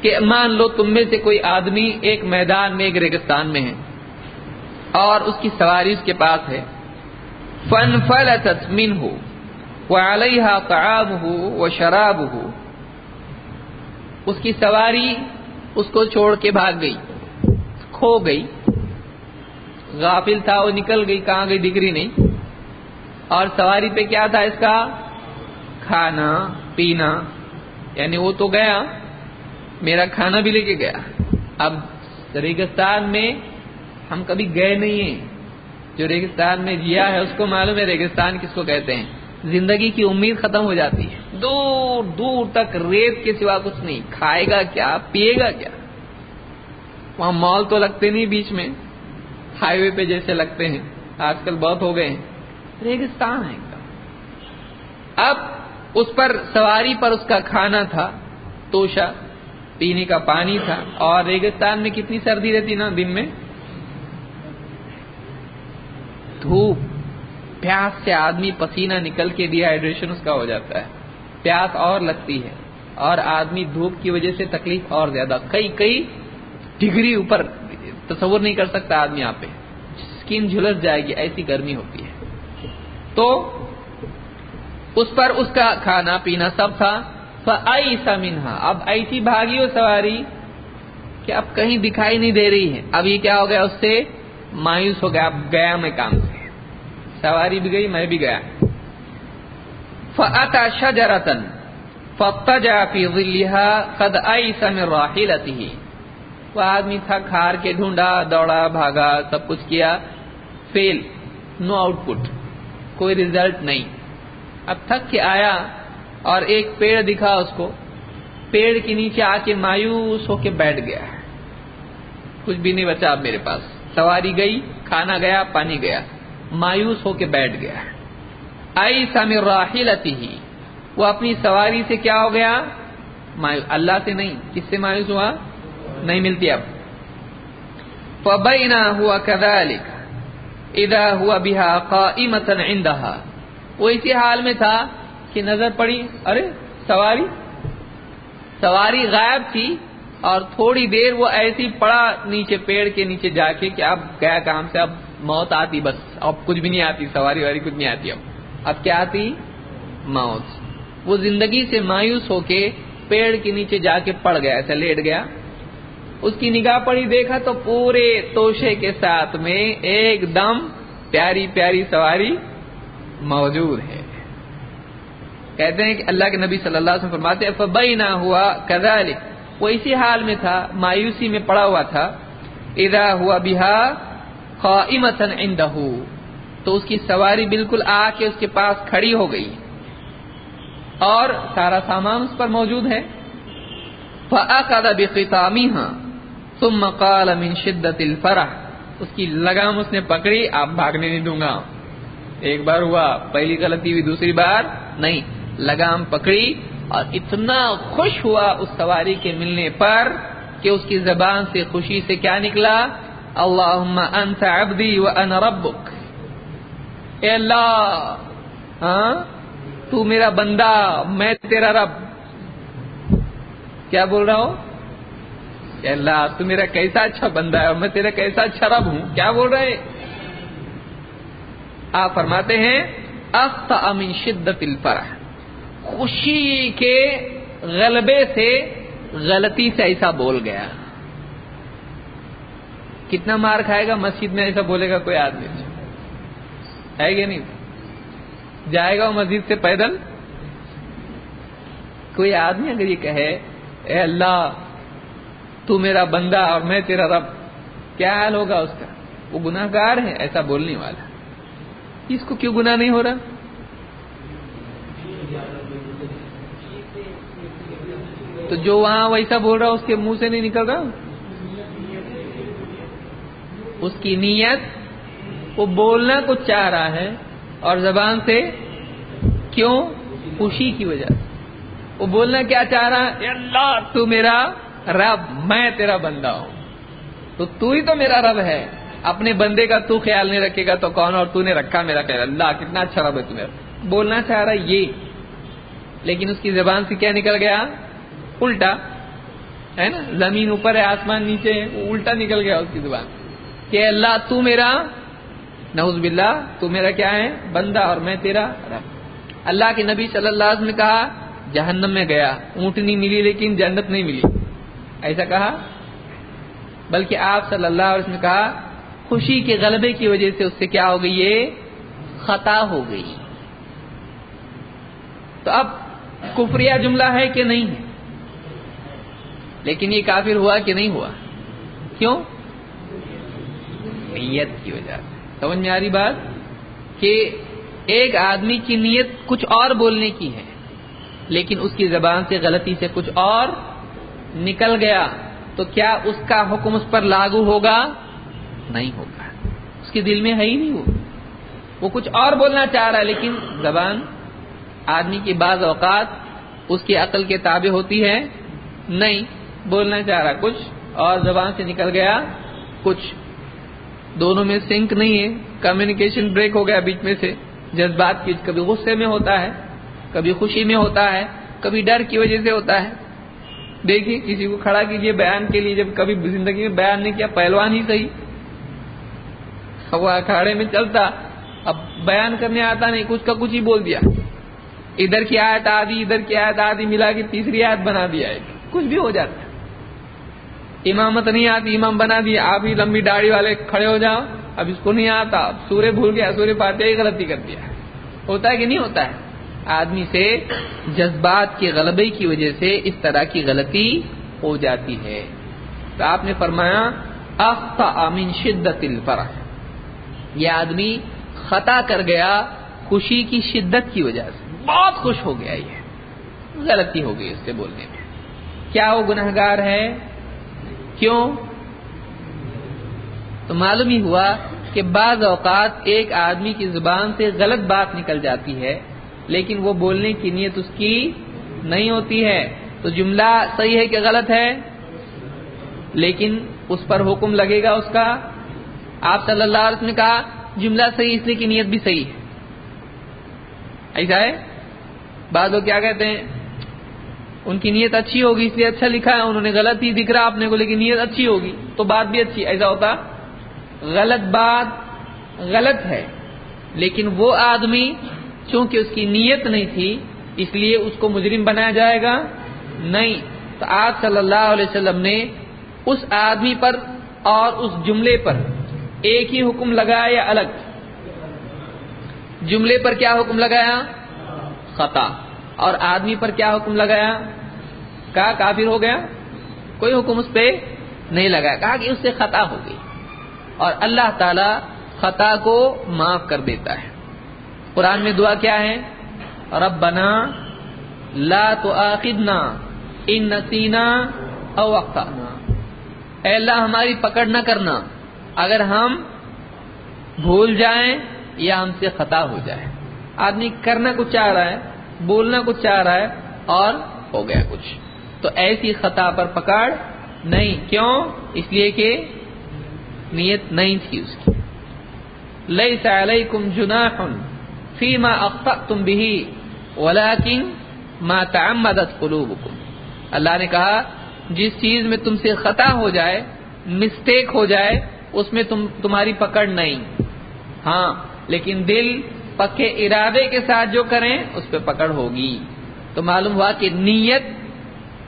کہ مان لو تم میں سے کوئی آدمی ایک میدان میں، ایک ریگستان میں ہے اور اس کی سواری اس کے پاس ہے۔ فن فل تسمین ہو وہ علیہ قعاب ہو وہ شراب ہو اس کی سواری اس کو چھوڑ کے بھاگ گئی، کھو گئی۔ غافل تھا وہ نکل گئی، کہاں گئی دکھ رہی نہیں۔ اور سواری پہ کیا تھا اس کا؟ کھانا، پینا۔ یعنی وہ تو گیا، میرا کھانا بھی لے کے گیا۔ اب ریگستان میں ہم کبھی گئے نہیں ہیں۔ جو ریگستان میں جیا ہے، اس کو معلوم ہے ریگستان کس کو کہتے ہیں۔ زندگی کی امید ختم ہو جاتی ہے۔ دور دور تک ریت کے سوا کچھ نہیں۔ کھائے گا کیا؟ پیے گا کیا؟ وہاں مال تو لگتے نہیں بیچ میں۔ ہائی وے پہ جیسے لگتے ہیں، آج کل بہت ہو گئے ہیں۔ ریگستان ہے ایک دم۔ اب اس پر سواری پر اس کا کھانا تھا توشا پینے کا پانی تھا۔ اور ریگستان میں کتنی سردی رہتی نا دن میں؟ دھوپ۔ پیاس سے آدمی پسینہ نکل کے ڈی ہائیڈریشن اس کا ہو جاتا ہے۔ پیاس اور لگتی ہے۔ اور آدمی دھوپ کی وجہ سے تکلیف اور زیادہ۔ کئی کئی ڈگری اوپر تصور نہیں کر سکتا آدمی یہاں پہ۔ اسکن جھلس جائے گی، ایسی گرمی ہوتی ہے۔ تو اس پر اس کا کھانا پینا سب تھا۔ فَأَيْسَ مِنْهَا۔ اب ایسی بھاگی ہو سواری کہ اب کہیں دکھائی نہیں دے رہی ہے۔ اب یہ کیا ہو گیا؟ اس سے مایوس ہو گیا۔ اب گیا میں کام سے۔ سواری بھی گئی، میں بھی گیا۔ فَأَتَى شَجَرَةً فَقْتَجَا فِي ظِلِّهَا قَدْ أَيْسَ مِنْ رَاحِلَتِهِ۔ وہ آدمی تھا، کھار کے ڈھونڈا، دوڑا، بھاگا، سب کچھ کیا۔ فیل، نو آؤٹ پٹ، کوئی ریزلٹ نہیں۔ اب تھک کے آیا اور ایک پیڑ دکھا اس کو۔ پیڑ کے نیچے آ کے مایوس ہو کے بیٹھ گیا۔ کچھ بھی نہیں بچا اب میرے پاس۔ سواری گئی، کھانا گیا، پانی گیا۔ مایوس ہو کے بیٹھ گیا۔ آئی سامر راہلتی ہی وہ اپنی سواری سے کیا ہو گیا؟ اللہ سے نہیں، کس سے مایوس ہوا؟ نہیں ملتی اب۔ فبینا ہوا کذالک اذا ہوا بها قائمتا عندها۔ وہ اسی حال میں تھا کہ نظر پڑی، ارے، سواری۔ سواری غائب تھی اور تھوڑی دیر وہ ایسی پڑا نیچے پیڑ کے نیچے جا کے کہ اب گیا کام سے، اب موت آتی بس۔ اب کچھ بھی نہیں آتی، سواری واری کچھ نہیں آتی اب۔ اب کیا آتی؟ موت۔ وہ زندگی سے مایوس ہو کے پیڑ کے نیچے جا کے پڑ گیا، ایسا لیٹ گیا۔ اس کی نگاہ پڑی، دیکھا تو پورے توشے کے ساتھ میں ایک دم پیاری پیاری سواری موجود ہے۔ کہتے ہیں کہ اللہ کے نبی صلی اللہ علیہ وسلم فرماتے فبئی نہ ہوا کذالک۔ وہ اسی حال میں تھا، مایوسی میں پڑا ہوا تھا۔ اذا ہوا بہا قائمتا عنده۔ تو اس کی سواری بالکل آ کے اس کے پاس کھڑی ہو گئی۔ اور سارا سامان اس پر موجود ہے۔ فَأَقَدَ بِخِطَامِهَا۔ ثُمَّ قَالَ مِن شِدَّةِ الْفَرَحِ۔ اس کی لگام اس نے پکڑی آپ بھاگنے نہیں دوں گا۔ ایک بار ہوا، پہلی غلطی ہوئی، دوسری بار نہیں۔ لگام پکڑی اور اتنا خوش ہوا اس سواری کے ملنے پر کہ اس کی زبان سے خوشی سے کیا نکلا؟ اللہم انت عبدی و انا ربک۔ اے اللہ ہاں؟ تو میرا بندہ، میں تیرا رب۔ کیا بول رہا ہوں؟ کہ اللہ، تو میرا کیسا اچھا بندہ ہے اور میں تیرا کیسا اچھا رب ہوں؟ کیا بول رہے؟ آپ فرماتے ہیں، اخت امن شدت الفرح۔ خوشی کے غلبے سے غلطی سے ایسا بول گیا۔ کتنا مار کھائے گا مسجد میں، ایسا بولے گا کوئی آدمی؟ ہے کہ نہیں؟ جائے گا وہ مسجد سے پیدل؟ کوئی آدمی اگر یہ کہے، اے اللہ تو میرا بندہ اور میں تیرا رب۔ کیا حال ہوگا اس کا؟ وہ گناہ گار ہے ایسا بولنے والا۔ اس کو کیوں گناہ نہیں ہو رہا؟ تو جو وہاں ویسا بول رہا، اس کے منہ سے نہیں نکل رہا؟ اس کی نیت، وہ بولنا کچھ چاہ رہا ہے اور زبان سے کیوں؟ خوشی کی وجہ سے۔ وہ بولنا کیا چاہ رہا؟ ہے اللہ، تو میرا رب، میں تیرا بندہ ہوں۔ تو تو ہی تو میرا رب ہے۔ اپنے بندے کا تو خیال نہیں رکھے گا تو کون؟ اور تو نے رکھا میرا خیال۔ اللہ، کتنا اچھا رب ہے تمہیں بولنا چاہ رہا یہ۔ لیکن اس کی زبان سے کیا نکل گیا؟ الٹا۔ ہے نا؟ زمین اوپر ہے، آسمان نیچے ہے، وہ الٹا نکل گیا اس کی زبان۔ کہ اللہ، تو میرا۔ نعوذ باللہ، تو میرا کیا ہے؟ بندہ اور میں تیرا رب۔ اللہ کے نبی صلی اللہ علیہ وسلم نے کہا، جہنم میں گیا۔ اونٹنی ملی لیکن جنت نہیں ملی۔ ایسا کہا؟ بلکہ آپ صلی اللہ علیہ وسلم نے کہا، خوشی کے غلبے کی وجہ سے اس سے کیا ہو گئی؟ یہ خطا ہو گئی۔ تو اب کفریہ جملہ ہے کہ نہیں؟ ہے لیکن یہ کافر ہوا کہ نہیں ہوا؟ کیوں؟ نیت کی وجہ سے۔ سمجھ میں آ رہی بات؟ کہ ایک آدمی کی نیت کچھ اور بولنے کی ہے، لیکن اس کی زبان سے غلطی سے کچھ اور نکل گیا تو کیا اس کا حکم اس پر لاگو ہوگا؟ نہیں ہوگا۔ اس کے دل میں ہے ہی نہیں وہ۔ وہ کچھ اور بولنا چاہ رہا ہے، لیکن زبان آدمی کی بعض اوقات اس کی عقل کے تابع ہوتی ہے۔ نہیں، بولنا چاہ رہا۔ کچھ اور زبان سے نکل گیا۔ کچھ۔ دونوں میں سنک نہیں ہے۔ کمیونیکیشن بریک ہو گیا بیچ میں سے۔ جذبات کی کبھی غصے میں ہوتا ہے، کبھی خوشی میں ہوتا ہے، کبھی ڈر کی وجہ سے ہوتا ہے۔ دیکھیے کسی کو کھڑا کیجیے بیان کے لیے، جب کبھی زندگی میں بیان نہیں کیا، پہلوان ہی صحیح۔ وہ اکھاڑے میں چلتا، اب بیان کرنے آتا نہیں، کچھ کا کچھ ہی بول دیا۔ ادھر کی آیت آدھی، ادھر کی آیت آدھی، ملا کے تیسری آیت بنا دیا ہے کچھ بھی ہو جاتا امامت نہیں آتی، امام بنا دیا آپ ہی لمبی داڑھی والے کھڑے ہو جاؤ۔ اب اس کو نہیں آتا۔ سورے بھول گیا سورے پاتے ہی غلطی کر دیا۔ ہوتا ہے کہ نہیں ہوتا ہے؟ آدمی سے جذبات کے غلبے کی وجہ سے اس طرح کی غلطی ہو جاتی ہے۔ تو آپ نے فرمایا من شدت الفرح۔ یہ آدمی خطا کر گیا خوشی کی شدت کی وجہ سے۔ بہت خوش ہو گیا یہ۔ غلطی ہو گئی اس سے بولنے میں۔ کیا وہ گناہگار ہے؟ کیوں؟ تو معلوم ہی ہوا کہ بعض اوقات ایک آدمی کی زبان سے غلط بات نکل جاتی ہے۔ لیکن وہ بولنے کی نیت اس کی نہیں ہوتی ہے۔ تو جملہ صحیح ہے کہ غلط ہے؟ لیکن اس پر حکم لگے گا اس کا۔ آپ صلی اللہ علیہ وسلم نے کہا، جملہ صحیح اس لیے کی نیت بھی صحیح ہے۔ ایسا ہے؟ بعض لوگ کیا کہتے ہیں، ان کی نیت اچھی ہوگی اس لیے اچھا لکھا ہے، انہوں نے غلط ہی دکھ رہا اپنے کو، لیکن نیت اچھی ہوگی تو بات بھی اچھی، ایسا ہوتا۔ غلط بات غلط ہے، لیکن وہ آدمی چونکہ اس کی نیت نہیں تھی، اس لیے اس کو مجرم بنایا جائے گا نہیں۔ تو آپ صلی اللہ علیہ وسلم نے اس آدمی پر اور اس جملے پر ایک ہی حکم لگایا یا الگ؟ جملے پر کیا حکم لگایا؟ خطا۔ اور آدمی پر کیا حکم لگایا؟ کہا کافر ہو گیا۔ کوئی حکم اس پہ نہیں لگایا۔ کہا کہ اس سے خطا ہو گئی اور اللہ تعالی خطا کو معاف کر دیتا ہے۔ قرآن میں دعا کیا ہے؟ ربنا لا تو ان نسینا او اے اللہ، ہماری پکڑ نہ کرنا۔ اگر ہم بھول جائیں یا ہم سے خطا ہو جائے آدمی کرنا کچھ چاہ رہا ہے، بولنا کچھ چاہ رہا ہے اور ہو گیا کچھ۔ تو ایسی خطا پر پکڑ نہیں۔ کیوں؟ اس لیے کہ نیت نہیں تھی اس کی۔ لئی سال کم جنا فی ما تم بھی ولاکن ما تعمدت قلوبکم اللہ نے کہا، جس چیز میں تم سے خطا ہو جائے مسٹیک ہو جائے، اس میں تم تمہاری پکڑ نہیں۔ ہاں لیکن دل پکے ارادے کے ساتھ جو کریں، اس پہ پکڑ ہوگی۔ تو معلوم ہوا کہ نیت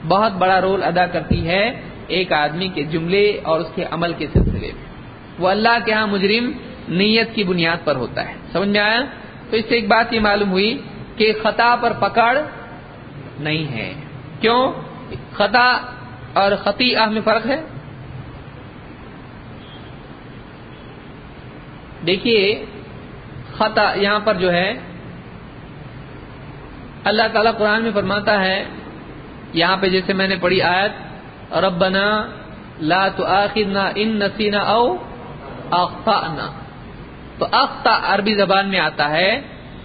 بہت بڑا رول ادا کرتی ہے ایک آدمی کے جملے اور اس کے عمل کے سلسلے میں۔ وہ اللہ کے ہاں مجرم نیت کی بنیاد پر ہوتا ہے۔ سمجھ میں آیا؟ تو اس سے ایک بات یہ معلوم ہوئی کہ خطا پر پکڑ نہیں ہے۔ کیوں؟ خطا اور خطی آہ میں فرق ہے۔ دیکھیے، خطا یہاں پر جو ہے، اللہ تعالیٰ قرآن میں فرماتا ہے، یہاں پہ جیسے میں نے پڑھی آیت، ربنا لا تؤاخذنا ان نسینا او اخطانا تو اخطا عربی زبان میں آتا ہے،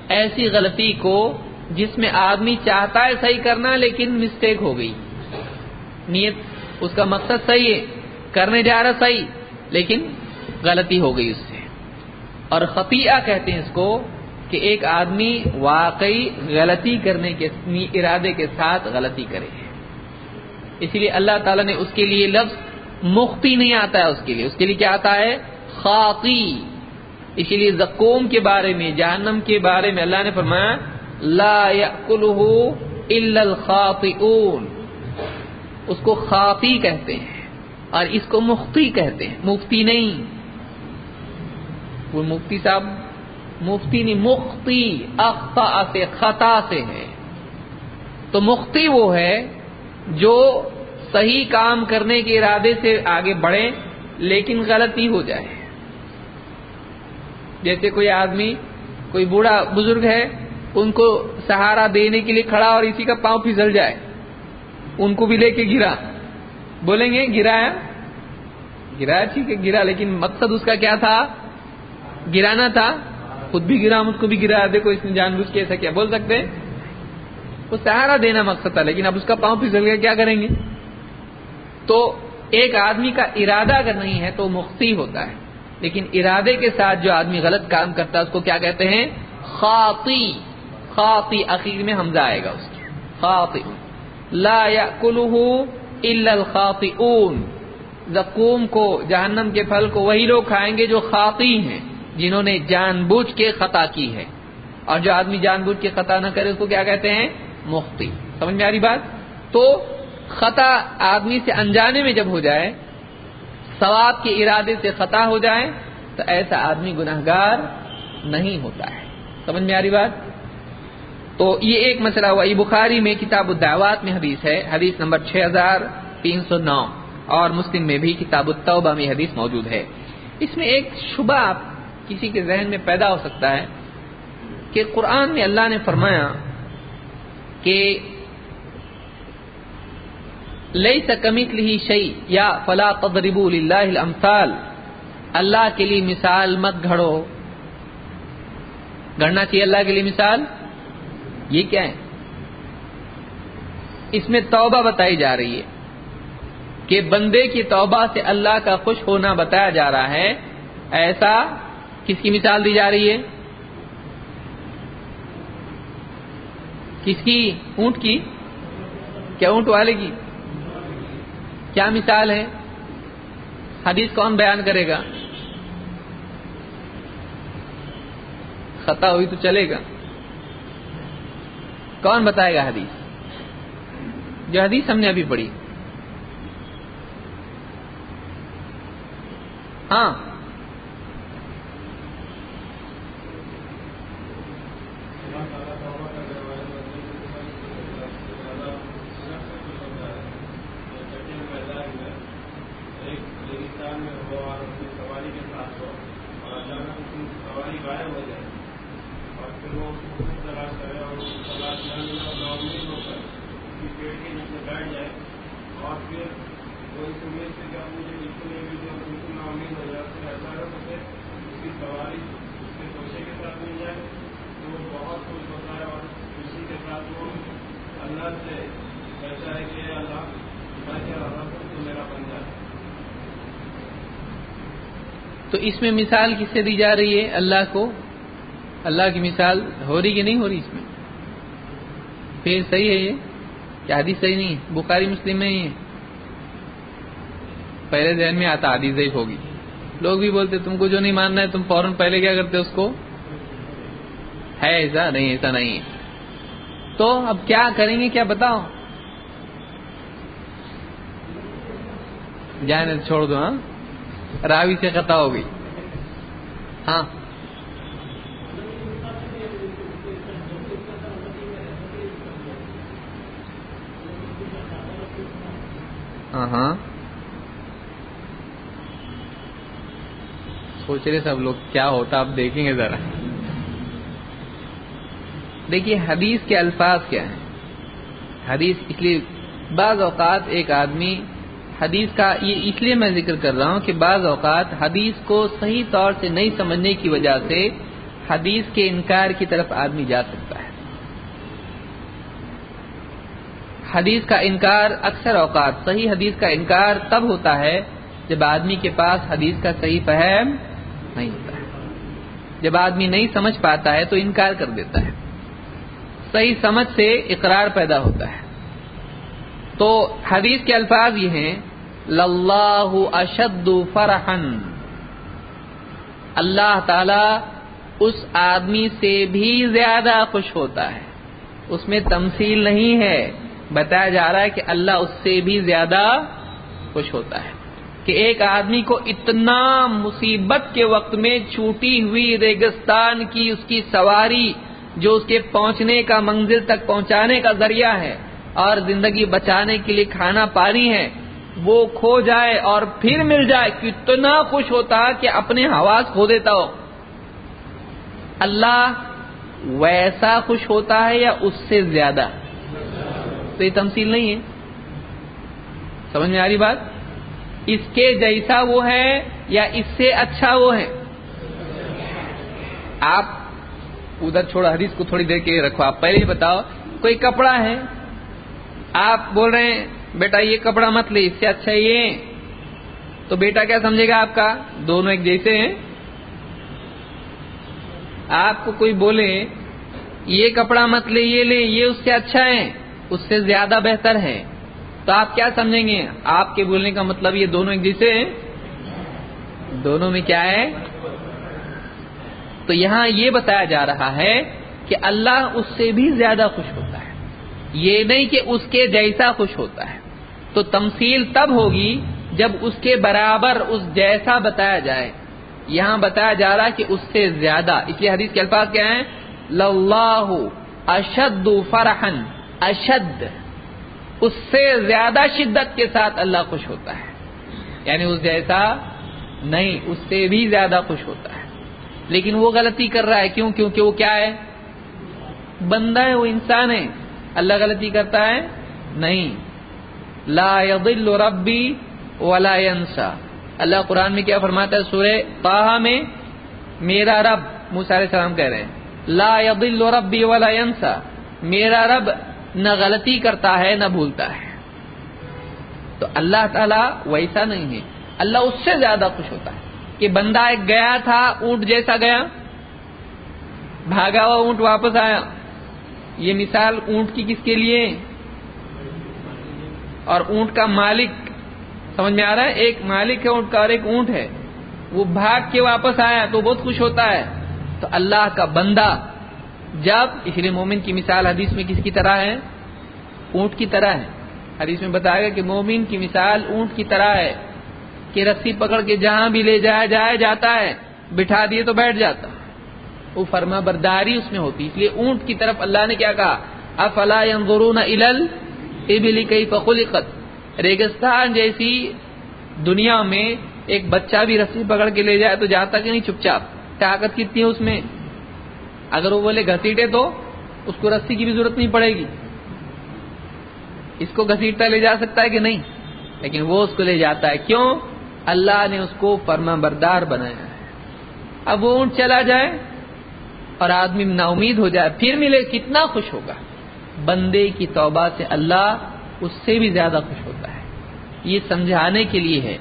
ایسی غلطی کو جس میں آدمی چاہتا ہے صحیح کرنا لیکن مسٹیک ہو گئی۔ نیت، اس کا مقصد صحیح ہے، کرنے جا رہا صحیح، لیکن غلطی ہو گئی اس سے۔ اور خطیہ کہتے ہیں اس کو کہ ایک آدمی واقعی غلطی کرنے کے، ارادے کے ساتھ غلطی کرے۔ اسی لیے اللہ تعالیٰ نے اس کے لیے لفظ مختی نہیں آتا ہے، اس کے لیے۔ اس کے لیے کیا آتا ہے؟ خاطی۔ اسی لیے زکوم کے بارے میں، جہنم کے بارے میں اللہ نے فرمایا، لا الا الخاطئون۔ اس کو خاطی کہتے ہیں اور اس کو مختی کہتے ہیں۔ مفتی نہیں۔ وہ مفتی صاحب، مفتی نہیں، مختی اخطا سے، خطا سے ہے۔ تو مختی وہ ہے جو صحیح کام کرنے کے ارادے سے آگے بڑھے لیکن غلطی ہو جائے۔ جیسے کوئی آدمی، کوئی بوڑھا بزرگ ہے، ان کو سہارا دینے کے لیے کھڑا اور اسی کا پاؤں پھسل جائے، ان کو بھی لے کے گرا۔ بولیں گے گرایا گرایا ٹھیک ہے، گرا، لیکن مقصد اس کا کیا تھا؟ گرانا تھا۔ خود بھی گرا اس کو بھی گرا۔ دیکھو، اس نے جان بوجھ کے ایسا کیا۔ بول سکتے وہ سہارا دینا مقصد تھا، لیکن اب اس کا پاؤں پھسل گیا، کیا کریں گے؟ تو ایک آدمی کا ارادہ اگر نہیں ہے تو مختی ہوتا ہے۔ لیکن ارادے کے ساتھ جو آدمی غلط کام کرتا ہے، اس کو کیا کہتے ہیں؟ خاطی خاطی اخیر میں حمزہ آئے گا اس کی۔ خاطی۔ لا الا الخاطئون۔ زقوم کو، جہنم کے پھل کو وہی لوگ کھائیں گے جو خاطی ہیں، جنہوں نے جان بوجھ کے خطا کی ہے۔ اور جو آدمی جان بوجھ کے خطا نہ کرے، اس کو کیا کہتے ہیں؟ مفتی سمجھ میں آ رہی بات؟ تو خطا آدمی سے انجانے میں جب ہو جائے ثواب کے ارادے سے خطا ہو جائے تو ایسا آدمی گناہ گار نہیں ہوتا ہے۔ سمجھ میں آ رہی بات؟ تو یہ ایک مسئلہ ہوا۔ یہ بخاری میں کتاب الدعوات میں حدیث ہے۔ حدیث نمبر چھ ہزار تین سو نو۔ اور مسلم میں بھی کتاب التوبہ میں حدیث موجود ہے۔ اس میں ایک شبہ کسی کے ذہن میں پیدا ہو سکتا ہے کہ قرآن میں اللہ نے فرمایا کہ لئی سکمت لی شعی یا فلا تضرب اللہ الامثال اللہ کے لیے مثال مت گھڑو. گھڑنا چاہیے اللہ کے لیے مثال؟ یہ کیا ہے؟ اس میں توبہ بتائی جا رہی ہے کہ بندے کی توبہ سے اللہ کا خوش ہونا بتایا جا رہا ہے. ایسا کس کی مثال دی جا رہی ہے؟ کس کی؟ اونٹ کی؟ کیا اونٹ والے کی؟ کیا مثال ہے؟ حدیث کون بیان کرے گا؟ خطا ہوئی تو چلے گا۔ کون بتائے گا حدیث؟ جو حدیث ہم نے ابھی پڑھی۔ ہاں۔ اس میں مثال کس سے دی جا رہی ہے؟ اللہ کو. اللہ کی مثال ہو رہی کہ نہیں ہو رہی اس میں؟ پھر صحیح ہے یہ. کیا حدیث صحیح نہیں ہے. بخاری مسلم میں ہی ہے. پہلے ذہن میں آتا حدیث ضعیف ہوگی. لوگ بھی بولتے تم کو جو نہیں ماننا ہے تم فوراً پہلے کیا کرتے اس کو؟ ہے ایسا؟ نہیں ایسا نہیں تو اب کیا کریں گے؟ کیا بتاؤ؟ جانے چھوڑ دو ہاں. راوی سے خطا ہو گئی. ہاں۔ ہاں ہاں۔ سوچ رہے سب لوگ کیا ہوتا، آپ دیکھیں گے ذرا۔ دیکھیے، حدیث کے الفاظ کیا ہیں؟ حدیث اس لیے بعض اوقات ایک آدمی حدیث کا یہ اس لیے میں ذکر کر رہا ہوں کہ بعض اوقات حدیث کو صحیح طور سے نہیں سمجھنے کی وجہ سے حدیث کے انکار کی طرف آدمی جا سکتا ہے۔ حدیث کا انکار اکثر اوقات، صحیح حدیث کا انکار تب ہوتا ہے جب آدمی کے پاس حدیث کا صحیح فہم نہیں ہوتا ہے۔ جب آدمی نہیں سمجھ پاتا ہے تو انکار کر دیتا ہے۔ صحیح سمجھ سے اقرار پیدا ہوتا ہے۔ تو حدیث کے الفاظ یہ ہیں للہ اشد فرحن اللہ تعالی اس آدمی سے بھی زیادہ خوش ہوتا ہے۔ اس میں تمثیل نہیں ہے۔ بتایا جا رہا ہے کہ اللہ اس سے بھی زیادہ خوش ہوتا ہے۔ کہ ایک آدمی کو اتنا مصیبت کے وقت میں چھوٹی ہوئی ریگستان کی اس کی سواری جو اس کے پہنچنے کا منزل تک پہنچانے کا ذریعہ ہے اور زندگی بچانے کے لیے کھانا پانی ہے، وہ کھو جائے اور پھر مل جائے، کتنا خوش ہوتا کہ اپنے حواس کھو دیتا ہو۔ اللہ ویسا خوش ہوتا ہے یا اس سے زیادہ؟ تو یہ تمثیل نہیں ہے۔ سمجھ میں آ رہی بات؟ اس کے جیسا وہ ہے یا اس سے اچھا وہ ہے؟ آپ ادھر چھوڑا، حدیث کو تھوڑی دیر کے رکھو۔ آپ پہلے ہی بتاؤ، کوئی کپڑا ہے؟ آپ بول رہے ہیں، بیٹا، یہ کپڑا مت لے، اس سے اچھا یہ. تو بیٹا کیا سمجھے گا آپ کا؟ دونوں ایک جیسے ہیں۔ آپ کو کوئی بولے، یہ کپڑا مت لے، یہ لے، یہ اس سے اچھا ہے، اس سے زیادہ بہتر ہے. تو آپ کیا سمجھیں گے؟ آپ کے بولنے کا مطلب یہ دونوں ایک جیسے ہیں۔ دونوں میں کیا ہے؟ تو یہاں یہ بتایا جا رہا ہے کہ اللہ اس سے بھی زیادہ خوش ہوتا ہے۔ یہ نہیں کہ اس کے جیسا خوش ہوتا ہے۔ تو تمثیل تب ہوگی جب اس کے برابر اس جیسا بتایا جائے۔ یہاں بتایا جا رہا کہ اس سے زیادہ۔ اس لیے حدیث کے الفاظ کیا ہیں؟ للہ اشد فرحن اشد اس سے زیادہ شدت کے ساتھ اللہ خوش ہوتا ہے۔ یعنی اس جیسا نہیں، اس سے بھی زیادہ خوش ہوتا ہے۔ لیکن وہ غلطی کر رہا ہے۔ کیوں؟ کیونکہ وہ کیا ہے؟ بندہ ہے، وہ انسان ہے۔ اللہ غلطی کرتا ہے؟ نہیں. لا يضل ربی ولا ينسى اللہ قرآن میں کیا فرماتا ہے؟ سورہ طه میں میرا رب، موسی علیہ السلام کہہ رہے ہیں۔ لا يضل ربی ولا ينسى میرا رب نہ غلطی کرتا ہے، نہ بھولتا ہے۔ تو اللہ تعالی ویسا نہیں ہے۔ اللہ اس سے زیادہ خوش ہوتا ہے کہ بندہ ایک گیا تھا، اونٹ جیسا گیا، بھاگا ہوا اونٹ واپس آیا۔ یہ مثال اونٹ کی کس کے لیے؟ اور اونٹ کا مالک، سمجھ میں آ رہا ہے؟ ایک مالک ہے اونٹ کا اور ایک اونٹ ہے۔ وہ بھاگ کے واپس آیا تو بہت خوش ہوتا ہے۔ تو اللہ کا بندہ، جب اسر مومن کی مثال حدیث میں کس کی طرح ہے؟ اونٹ کی طرح ہے۔ حدیث میں بتایا گیا کہ مومن کی مثال اونٹ کی طرح ہے کہ رسی پکڑ کے جہاں بھی لے جایا جایا جاتا ہے، بٹھا دیے تو بیٹھ جاتا۔ وہ فرما برداری اس میں ہوتی اس لیے اونٹ کی طرف اللہ نے کیا کہا؟ افلا ينظرون الى الابل كيف خلقت؟ ریگستان جیسی دنیا میں ایک بچہ بھی رسی پکڑ کے لے جائے تو جاتا کہ نہیں، چپ چاپ۔ طاقت کتنی ہے اس میں؟ اگر وہ بولے گھسیٹے تو اس کو رسی کی بھی ضرورت نہیں پڑے گی۔ اس کو گھسیٹتا لے جا سکتا ہے کہ نہیں؟ لیکن وہ اس کو لے جاتا ہے۔ کیوں؟ اللہ نے اس کو فرما بردار بنایا ہے۔ اب وہ اونٹ چلا جائے اور آدمی نا امید ہو جائے، پھر ملے کتنا خوش ہوگا۔ بندے کی توبہ سے اللہ اس سے بھی زیادہ خوش ہوتا ہے۔ یہ سمجھانے کے لیے ہے۔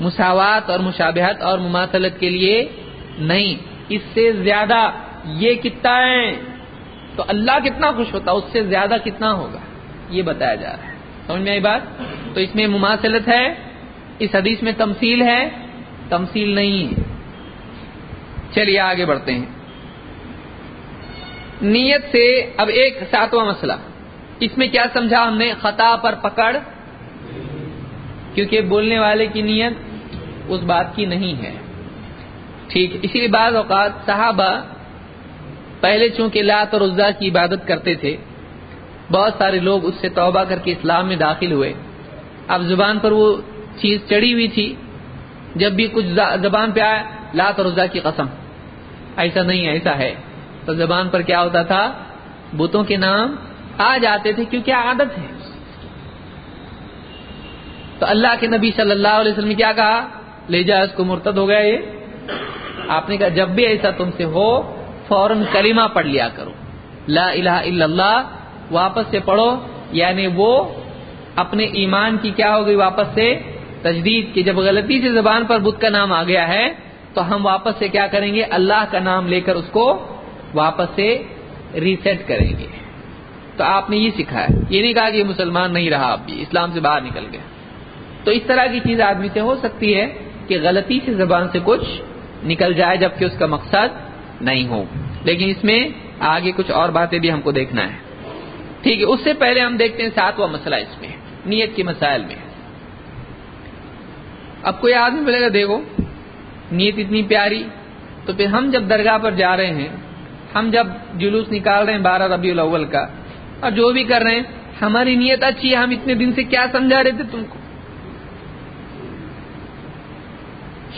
مساوات اور مشابہت اور مماثلت کے لیے نہیں۔ اس سے زیادہ یہ کتنا ہے؟ تو اللہ کتنا خوش ہوتا، اس سے زیادہ کتنا ہوگا؟ یہ بتایا جا رہا ہے۔ سمجھ میں آئی بات؟ تو اس میں مماثلت ہے، اس حدیث میں تمثیل ہے۔ تمثیل نہیں ہے۔ چلیے آگے بڑھتے ہیں۔ نیت سے اب ایک ساتواں مسئلہ۔ اس میں کیا سمجھا ہم نے؟ خطا پر پکڑ۔ کیونکہ بولنے والے کی نیت اس بات کی نہیں ہے۔ ٹھیک، اسی لیے بعض اوقات صحابہ پہلے چونکہ لات اور عزا کی عبادت کرتے تھے، بہت سارے لوگ اس سے توبہ کر کے اسلام میں داخل ہوئے۔ اب زبان پر وہ چیز چڑی ہوئی تھی۔ جب بھی کچھ زبان پہ آیا، لات اور عزا کی قسم۔ ایسا نہیں، ایسا ہے۔ تو زبان پر کیا ہوتا تھا؟ بتوں کے نام آ جاتے تھے کیونکہ عادت ہے۔ تو اللہ کے نبی صلی اللہ علیہ وسلم نے کیا کہا؟ لے جا، اس کو مرتد ہو گیا یہ۔ آپ نے کہا، جب بھی ایسا تم سے ہو، فوراً کلمہ پڑھ لیا کرو۔ لا الہ الا اللہ، واپس سے پڑھو۔ یعنی وہ اپنے ایمان کی کیا ہو گئی؟ واپس سے تجدید کی۔ جب غلطی سے زبان پر بدھ کا نام آ گیا ہے، تو ہم واپس سے کیا کریں گے؟ اللہ کا نام لے کر اس کو واپس سے ریسیٹ کریں گے۔ تو آپ نے یہ سکھایا۔ یہ نہیں کہا کہ مسلمان نہیں رہا آپ بھی، اسلام سے باہر نکل گیا تو اس طرح کی چیز آدمی سے ہو سکتی ہے کہ غلطی سے زبان سے کچھ نکل جائے، جبکہ اس کا مقصد نہیں ہو۔ لیکن اس میں آگے کچھ اور باتیں بھی ہم کو دیکھنا ہے۔ ٹھیک ہے، اس سے پہلے ہم دیکھتے ہیں ساتواں مسئلہ اس میں، نیت کے مسائل میں۔ اب کوئی آدمی بولے گا، دیکھو، نیت اتنی پیاری، تو پھر ہم جب درگاہ پر جا رہے ہیں ہم جب جلوس نکال رہے ہیں بارہ ربیع الاول کا، اور جو بھی کر رہے ہیں، ہماری نیت اچھی ہے، ہم اتنے دن سے کیا سمجھا رہے تھے تم کو؟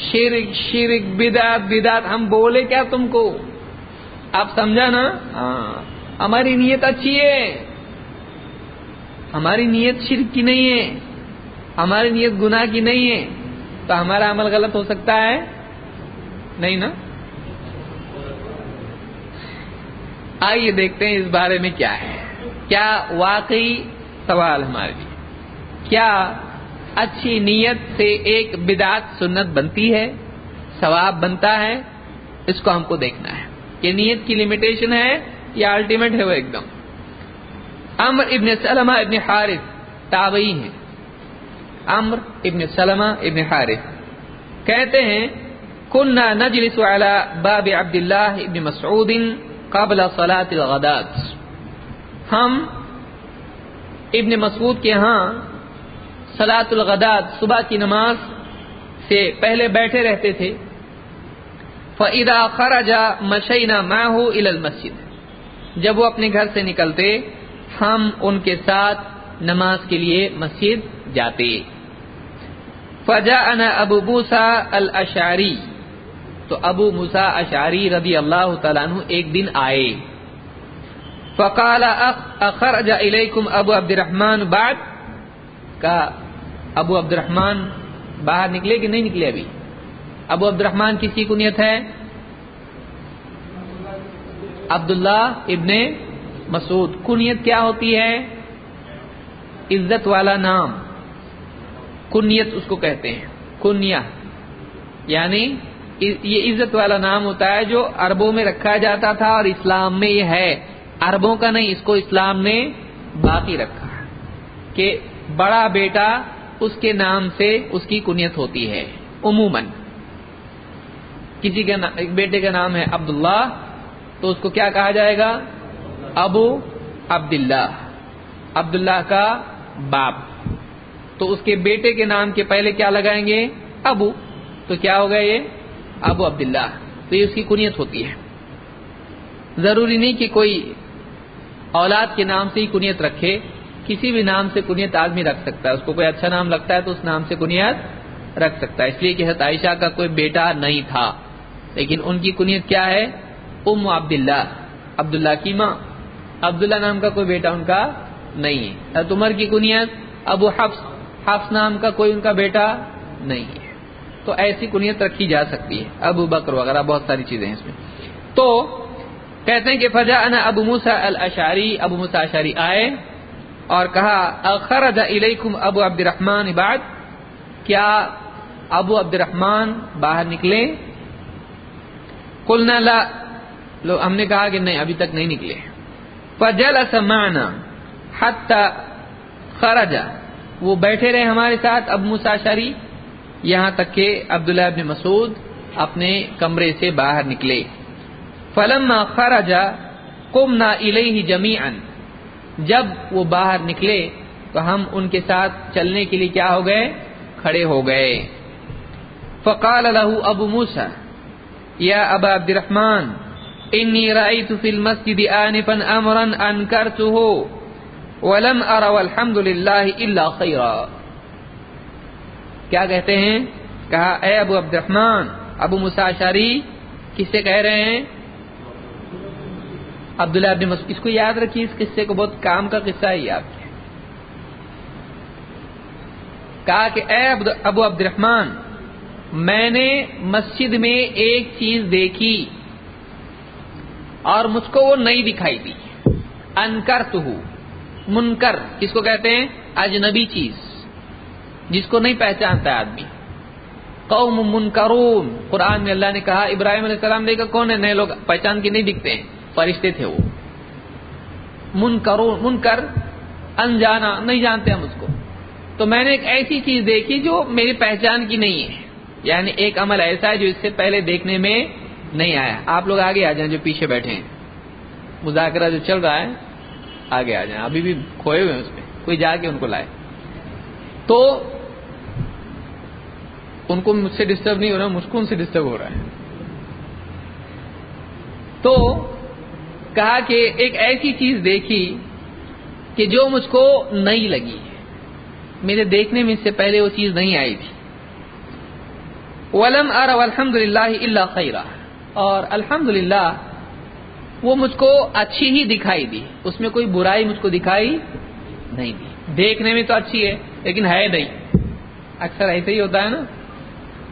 شرک شرک بدات بدات ہم بولے کیا تم کو؟ آپ سمجھا نا؟ ہاں ہماری نیت اچھی ہے۔ ہماری نیت شرک کی نہیں ہے، ہماری نیت گناہ کی نہیں ہے۔ تو ہمارا عمل غلط ہو سکتا ہے؟ نہیں نا؟ آئیے دیکھتے ہیں اس بارے میں کیا ہے۔ کیا واقعی سوال ہمارے لیے۔ کیا اچھی نیت سے ایک بدعت سنت بنتی ہے؟ ثواب بنتا ہے؟ اس کو ہم کو دیکھنا ہے۔ یہ نیت کی لمیٹیشن ہے یا الٹیمیٹ ہے وہ ایک دم۔ امر ابن سلمہ ابن حارث تابعی ہیں۔ امر ابن سلمہ ابن حارث۔ کہتے ہیں کننا نجلس على باب عبد الله ابن مسعود قبل صلاة الغدات ہم ابن مسعود کے ہاں صلاة الغدات صبح کی نماز سے پہلے بیٹھے رہتے تھے۔ فَإِذَا خَرَجَ مَشَيْنَا مَعْهُ إِلَى الْمَسْجِدِ۔ جب وہ اپنے گھر سے نکلتے، ہم ان کے ساتھ نماز کے لیے مسجد جاتے۔ فجاءنا ابو موسا الاشعری تو ابو موسا اشعری رضی اللہ تعالیٰ عنہ ایک دن آئے۔ فقال اخرج الیکم ابو عبد الرحمن بعد؟ کا ابو عبد الرحمن باہر نکلے کہ نہیں نکلے ابھی؟ ابو عبد الرحمن کس کی کنیت ہے؟ عبداللہ ابن مسعود۔ کنیت کیا ہوتی ہے؟ عزت والا نام۔ کنیت اس کو کہتے ہیں۔ کنیا یعنی یہ عزت والا نام ہوتا ہے جو عربوں میں رکھا جاتا تھا اور اسلام میں یہ ہے۔ عربوں کا نہیں، اس کو اسلام نے باقی رکھا کہ بڑا بیٹا اس کے نام سے اس کی کنیت ہوتی ہے، عموماً۔ کسی کے بیٹے کا نام ہے عبداللہ، تو اس کو کیا کہا جائے گا؟ ابو عبداللہ۔ عبداللہ کا باپ۔ تو اس کے بیٹے کے نام کے پہلے کیا لگائیں گے؟ ابو۔ تو کیا ہوگا یہ؟ ابو عبداللہ، تو یہ اس کی کنیت ہوتی ہے۔ ضروری نہیں کہ کوئی اولاد کے نام سے ہی کنیت رکھے، کسی بھی نام سے کنیت آدمی رکھ سکتا ہے، اس کو کوئی اچھا نام لگتا ہے تو اس نام سے کنیت رکھ سکتا ہے۔ اس لیے کہ حضرت عائشہ کا کوئی بیٹا نہیں تھا۔ لیکن ان کی کنیت کیا ہے؟ ام عبداللہ عبداللہ کی ماں۔ عبداللہ نام کا کوئی بیٹا ان کا نہیں ہے۔ حضرت عمر کی کنیت، ابو حفظ حفظ نام کا کوئی ان کا بیٹا نہیں ہے۔ تو ایسی کنیت رکھی جا سکتی ہے۔ ابو بکر وغیرہ بہت ساری چیزیں ہیں اس میں۔ تو کہتے ہیں کہ فجا انا ابو موسا الاشاری ابو موسا اشاری آئے اور کہا خرج الیکم ابو عبد الرحمان بعد۔ کیا ابو عبد الرحمان باہر نکلے؟ قلنا لا۔ لو، ہم نے کہا کہ نہیں، ابھی تک نہیں نکلے۔ فجلس معنا حتى خرج۔ وہ بیٹھے رہے ہمارے ساتھ اب مساشری یہاں تک کہ عبداللہ ابن مسعود اپنے کمرے سے باہر نکلے۔ فلما خرج قمنا الیہ جمیعا جب وہ باہر نکلے تو ہم ان کے ساتھ چلنے کے لیے کیا ہو گئے؟ کھڑے ہو گئے۔ فقال له ابو موسى، یا ابا عبد الرحمن انی رأیت فی المسجد آنفا امرا انکرته ولم ارى والحمد لله الا خیرا کیا کہتے ہیں؟ کہا، اے ابو عبد الرحمن ابو مساشری کس سے کہہ رہے ہیں؟ عبداللہ ابن مسعود، اس کو یاد رکھیے، اس قصے کو بہت کام کا قصہ ہے آپ کے کہا کہ، اے ابو عبد الرحمن میں نے مسجد میں ایک چیز دیکھی اور مجھ کو وہ نہیں دکھائی دی۔ انکر تو منکر، کس کو کہتے ہیں؟ اجنبی چیز۔ جس کو نہیں پہچانتا ہے آدمی۔ قوم منکرون۔ قرآن میں اللہ نے کہا، ابراہیم علیہ السلام دیکھا کون ہے؟ نئے لوگ پہچان کے نہیں دکھتے ہیں، فرشتے تھے وہ۔ منکرون، منکر، انجانا، نہیں جانتے ہم اس کو۔ تو میں نے ایک ایسی چیز دیکھی جو میری پہچان کی نہیں ہے۔ یعنی ایک عمل ایسا ہے جو اس سے پہلے دیکھنے میں نہیں آیا۔ آپ لوگ آگے آ جائیں جو پیچھے بیٹھے ہیں۔ مذاکرہ جو چل رہا ہے، آگے آ جائیں۔ ابھی بھی کھوئے ہوئے ہیں اس میں۔ کوئی جا کے ان کو لائے۔ تو ان کو مجھ سے ڈسٹرب نہیں ہو رہا، مجھ کو ان سے ڈسٹرب ہو رہا ہے۔ تو کہا کہ ایک ایسی چیز دیکھی کہ جو مجھ کو نہیں لگی۔ میرے دیکھنے میں اس سے پہلے وہ چیز نہیں آئی تھی۔ ولم ار الحمد للہ اللہ خیرہ اور الحمد وہ مجھ کو اچھی ہی دکھائی دی۔ اس میں کوئی برائی مجھ کو دکھائی نہیں دی۔ دیکھنے میں تو اچھی ہے، لیکن ہے نہیں۔ اکثر ایسے ہی ہوتا ہے نا۔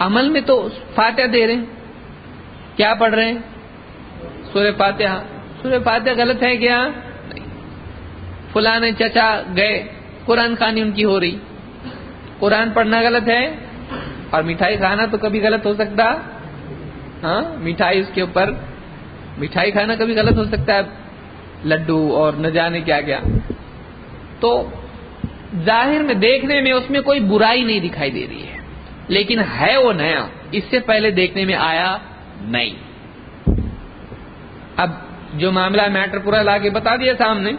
عمل میں تو فاتحہ دے رہے ہیں۔ کیا پڑھ رہے ہیں؟ سورہ فاتحہ۔ سورہ فاتحہ غلط ہے کیا؟ فلاں چچا گئے۔ قرآن خانی ان کی ہو رہی۔ قرآن پڑھنا غلط ہے۔ اور مٹھائی کھانا تو کبھی غلط ہو سکتا۔ ہاں مٹھائی اس کے اوپر۔ مٹھائی کھانا کبھی غلط ہو سکتا ہے۔ لڈو اور نہ جانے کیا کیا۔ تو ظاہر میں دیکھنے میں اس میں کوئی برائی نہیں دکھائی دے رہی ہے۔ لیکن ہے وہ نیا، اس سے پہلے دیکھنے میں آیا نہیں۔ اب جو معاملہ میٹر پورا لا کے بتا دیا سامنے۔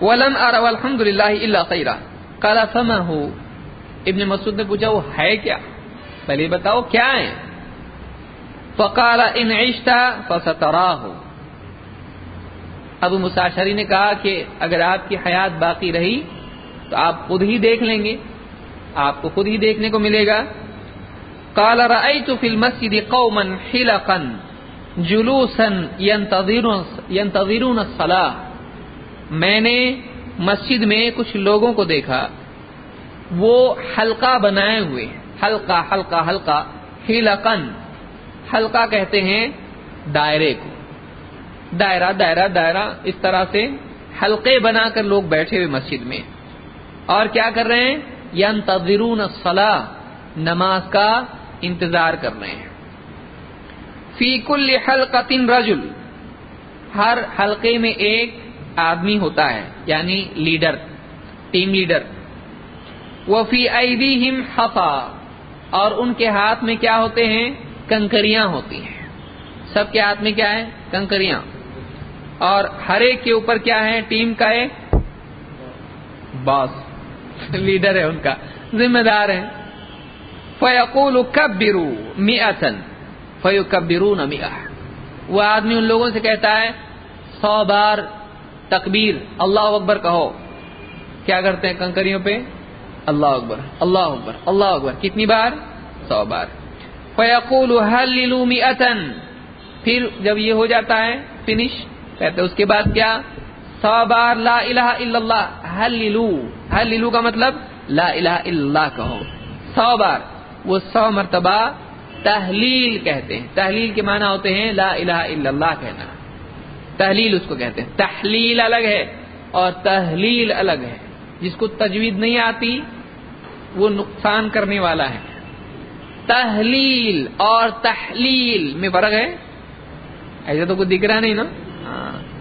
ولم ار الحمد للہ اللہ خیرہ کالا سما ہو ابن مسعود نے پوچھا، وہ ہے کیا؟ پہلے بتاؤ کیا ہے؟ فقال ان عشتا فسترا ہو ابو مساشری نے کہا کہ اگر آپ کی حیات باقی رہی تو آپ خود ہی دیکھ لیں گے۔ آپ کو خود ہی دیکھنے کو ملے گا۔ قال، رأيت في المسجد قوما حلقا، جلوسا ينتظرون الصلاة۔ میں نے مسجد میں کچھ لوگوں کو دیکھا۔ وہ حلقہ بنائے ہوئے، حلقہ حلقہ حلقہ، حلقا۔ حلقہ کہتے ہیں دائرے کو۔ دائرہ دائرہ دائرہ، اس طرح سے حلقے بنا کر لوگ بیٹھے ہوئے مسجد میں۔ اور کیا کر رہے ہیں؟ ینتظرون الصلاة، نماز کا انتظار کر رہے ہیں۔ فی کل حلقت رجل، ہر حلقے میں ایک آدمی ہوتا ہے یعنی لیڈر، ٹیم لیڈر۔ وہ فی ایدیہم حفا، اور ان کے ہاتھ میں کیا ہوتے ہیں؟ کنکریاں ہوتی ہیں۔ سب کے ہاتھ میں کیا ہے؟ کنکریاں۔ اور ہر ایک کے اوپر کیا ہے؟ ٹیم کا ایک باس۔ لیڈر ہے ان کا، ذمہ دار ہے فیقول کبرو میتن فیو کبرو وہ آدمی ان لوگوں سے کہتا ہے، سو بار تکبیر، اللہ اکبر کہو۔ کیا کرتے ہیں کنکریوں پہ؟ اللہ اکبر اللہ اکبر اللہ اکبر۔ کتنی بار؟ سو بار۔ فیقول حللو میتن پھر جب یہ ہو جاتا ہے فنش کہتے اس کے بعد کیا؟ سو بار لا الہ الا اللہ، حللو. حللو کا مطلب لا الہ الا اللہ کہو. سو بار وہ سو مرتبہ تحلیل کہتے ہیں. تحلیل کے معنی ہوتے ہیں لا الہ الا اللہ کہنا. تحلیل اس کو کہتے ہیں. تحلیل الگ ہے اور تحلیل الگ ہے. جس کو تجوید نہیں آتی، وہ نقصان کرنے والا ہے. تحلیل اور تحلیل میں فرق ہے؟ ایسا تو کچھ دکھ رہا نہیں نا؟ ہاں۔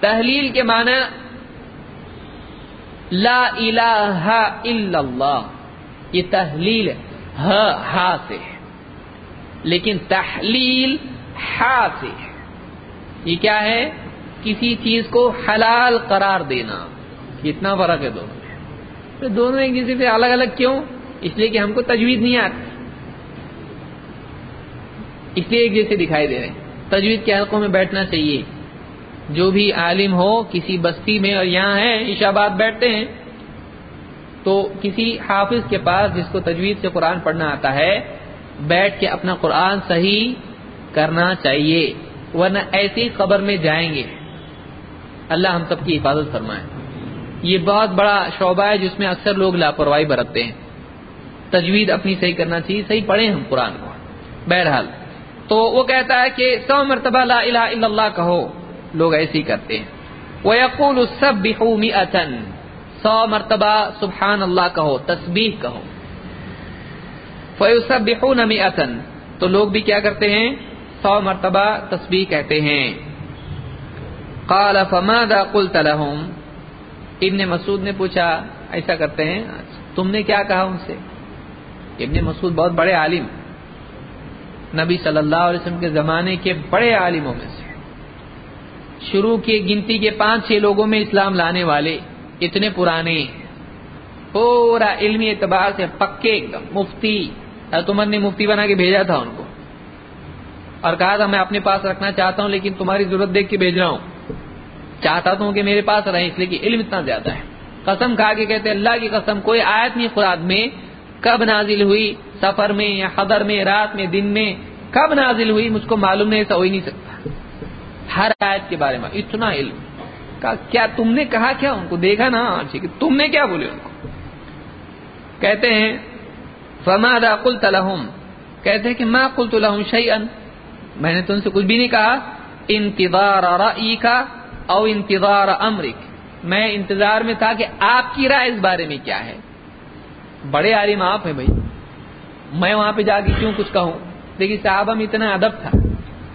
تحلیل کے معنی لا الہ الا اللہ. یہ تحلیل ہا سے ہے. لیکن تحلیل ہا سے ہے. یہ کیا ہے؟ کسی چیز کو حلال قرار دینا. کتنا فرق ہے دونوں میں؟ تو دونوں ایک دوسرے سے الگ الگ کیوں؟ اس لیے کہ ہم کو تجویز نہیں آتی. اس لیے ایک جیسے دکھائی دے رہے ہیں. تجوید کے حلقوں میں بیٹھنا چاہیے. جو بھی عالم ہو، کسی بستی میں اور یہاں ہے عشاباد بیٹھتے ہیں۔ تو کسی حافظ کے پاس جس کو تجوید سے قرآن پڑھنا آتا ہے، بیٹھ کے اپنا قرآن صحیح کرنا چاہیے، ورنہ ایسی قبر میں جائیں گے۔ اللہ ہم سب کی حفاظت فرمائے۔ یہ بہت بڑا شعبہ ہے جس میں اکثر لوگ لاپرواہی برتتے ہیں۔ تجوید اپنی صحیح کرنا چاہیے، صحیح پڑھیں ہم قرآن کو۔ بہرحال، تو وہ کہتا ہے کہ سو مرتبہ لا الہ الا اللہ کہو۔ لوگ ایسے ہی کرتے ہیں۔ وہ یقول سب سو مرتبہ سبحان اللہ کہو، تسبیح کہو۔ فیوسب نمی تو لوگ بھی کیا کرتے ہیں؟ سو مرتبہ تسبیح کہتے ہیں۔ قال فماذا قلت لهم؟ ابن مسعود نے پوچھا، ایسا کرتے ہیں؟ تم نے کیا کہا ان سے؟ ابن مسعود بہت بڑے عالم۔ نبی صلی اللہ علیہ وسلم کے زمانے کے بڑے عالموں میں سے۔ شروع کی گنتی کے پانچ چھ لوگوں میں اسلام لانے والے، اتنے پرانے۔ پورا علمی اعتبار سے پکے ایک دم، مفتی۔ عمر نے مفتی بنا کے بھیجا تھا ان کو۔ اور کہا تھا، میں اپنے پاس رکھنا چاہتا ہوں، لیکن تمہاری ضرورت دیکھ کے بھیج رہا ہوں۔ چاہتا تو ہوں کہ میرے پاس رہے اس لیے کہ علم اتنا زیادہ ہے۔ قسم کھا کے کہتے اللہ کی قسم، کوئی آیت نہیں قرآن میں کب نازل ہوئی، سفر میں یا حضر میں، رات میں، دن میں، کب نازل ہوئی، مجھ کو معلوم نہیں ایسا ہو ہی نہیں سکتا۔ ہر آیت کے بارے میں اتنا علم کہا کیا تم نے کہا کیا؟ ان کو دیکھا نا ہاں، ٹھیک ہے۔ تم نے کیا بولے ان کو؟ کہتے ہیں فما دا قلت لهم؟ کہتے ہیں کہ، ما قلت لهم شيئا؟ میں نے تم سے کچھ بھی نہیں کہا۔ انتظار رأی کا او انتظار امرک میں انتظار میں تھا کہ آپ کی رائے اس بارے میں کیا ہے۔ بڑے عالم آپ ہیں بھائی۔ میں وہاں پہ جا کے کیوں کچھ کہوں؟ دیکھیے صاحبہ میں اتنا ادب تھا۔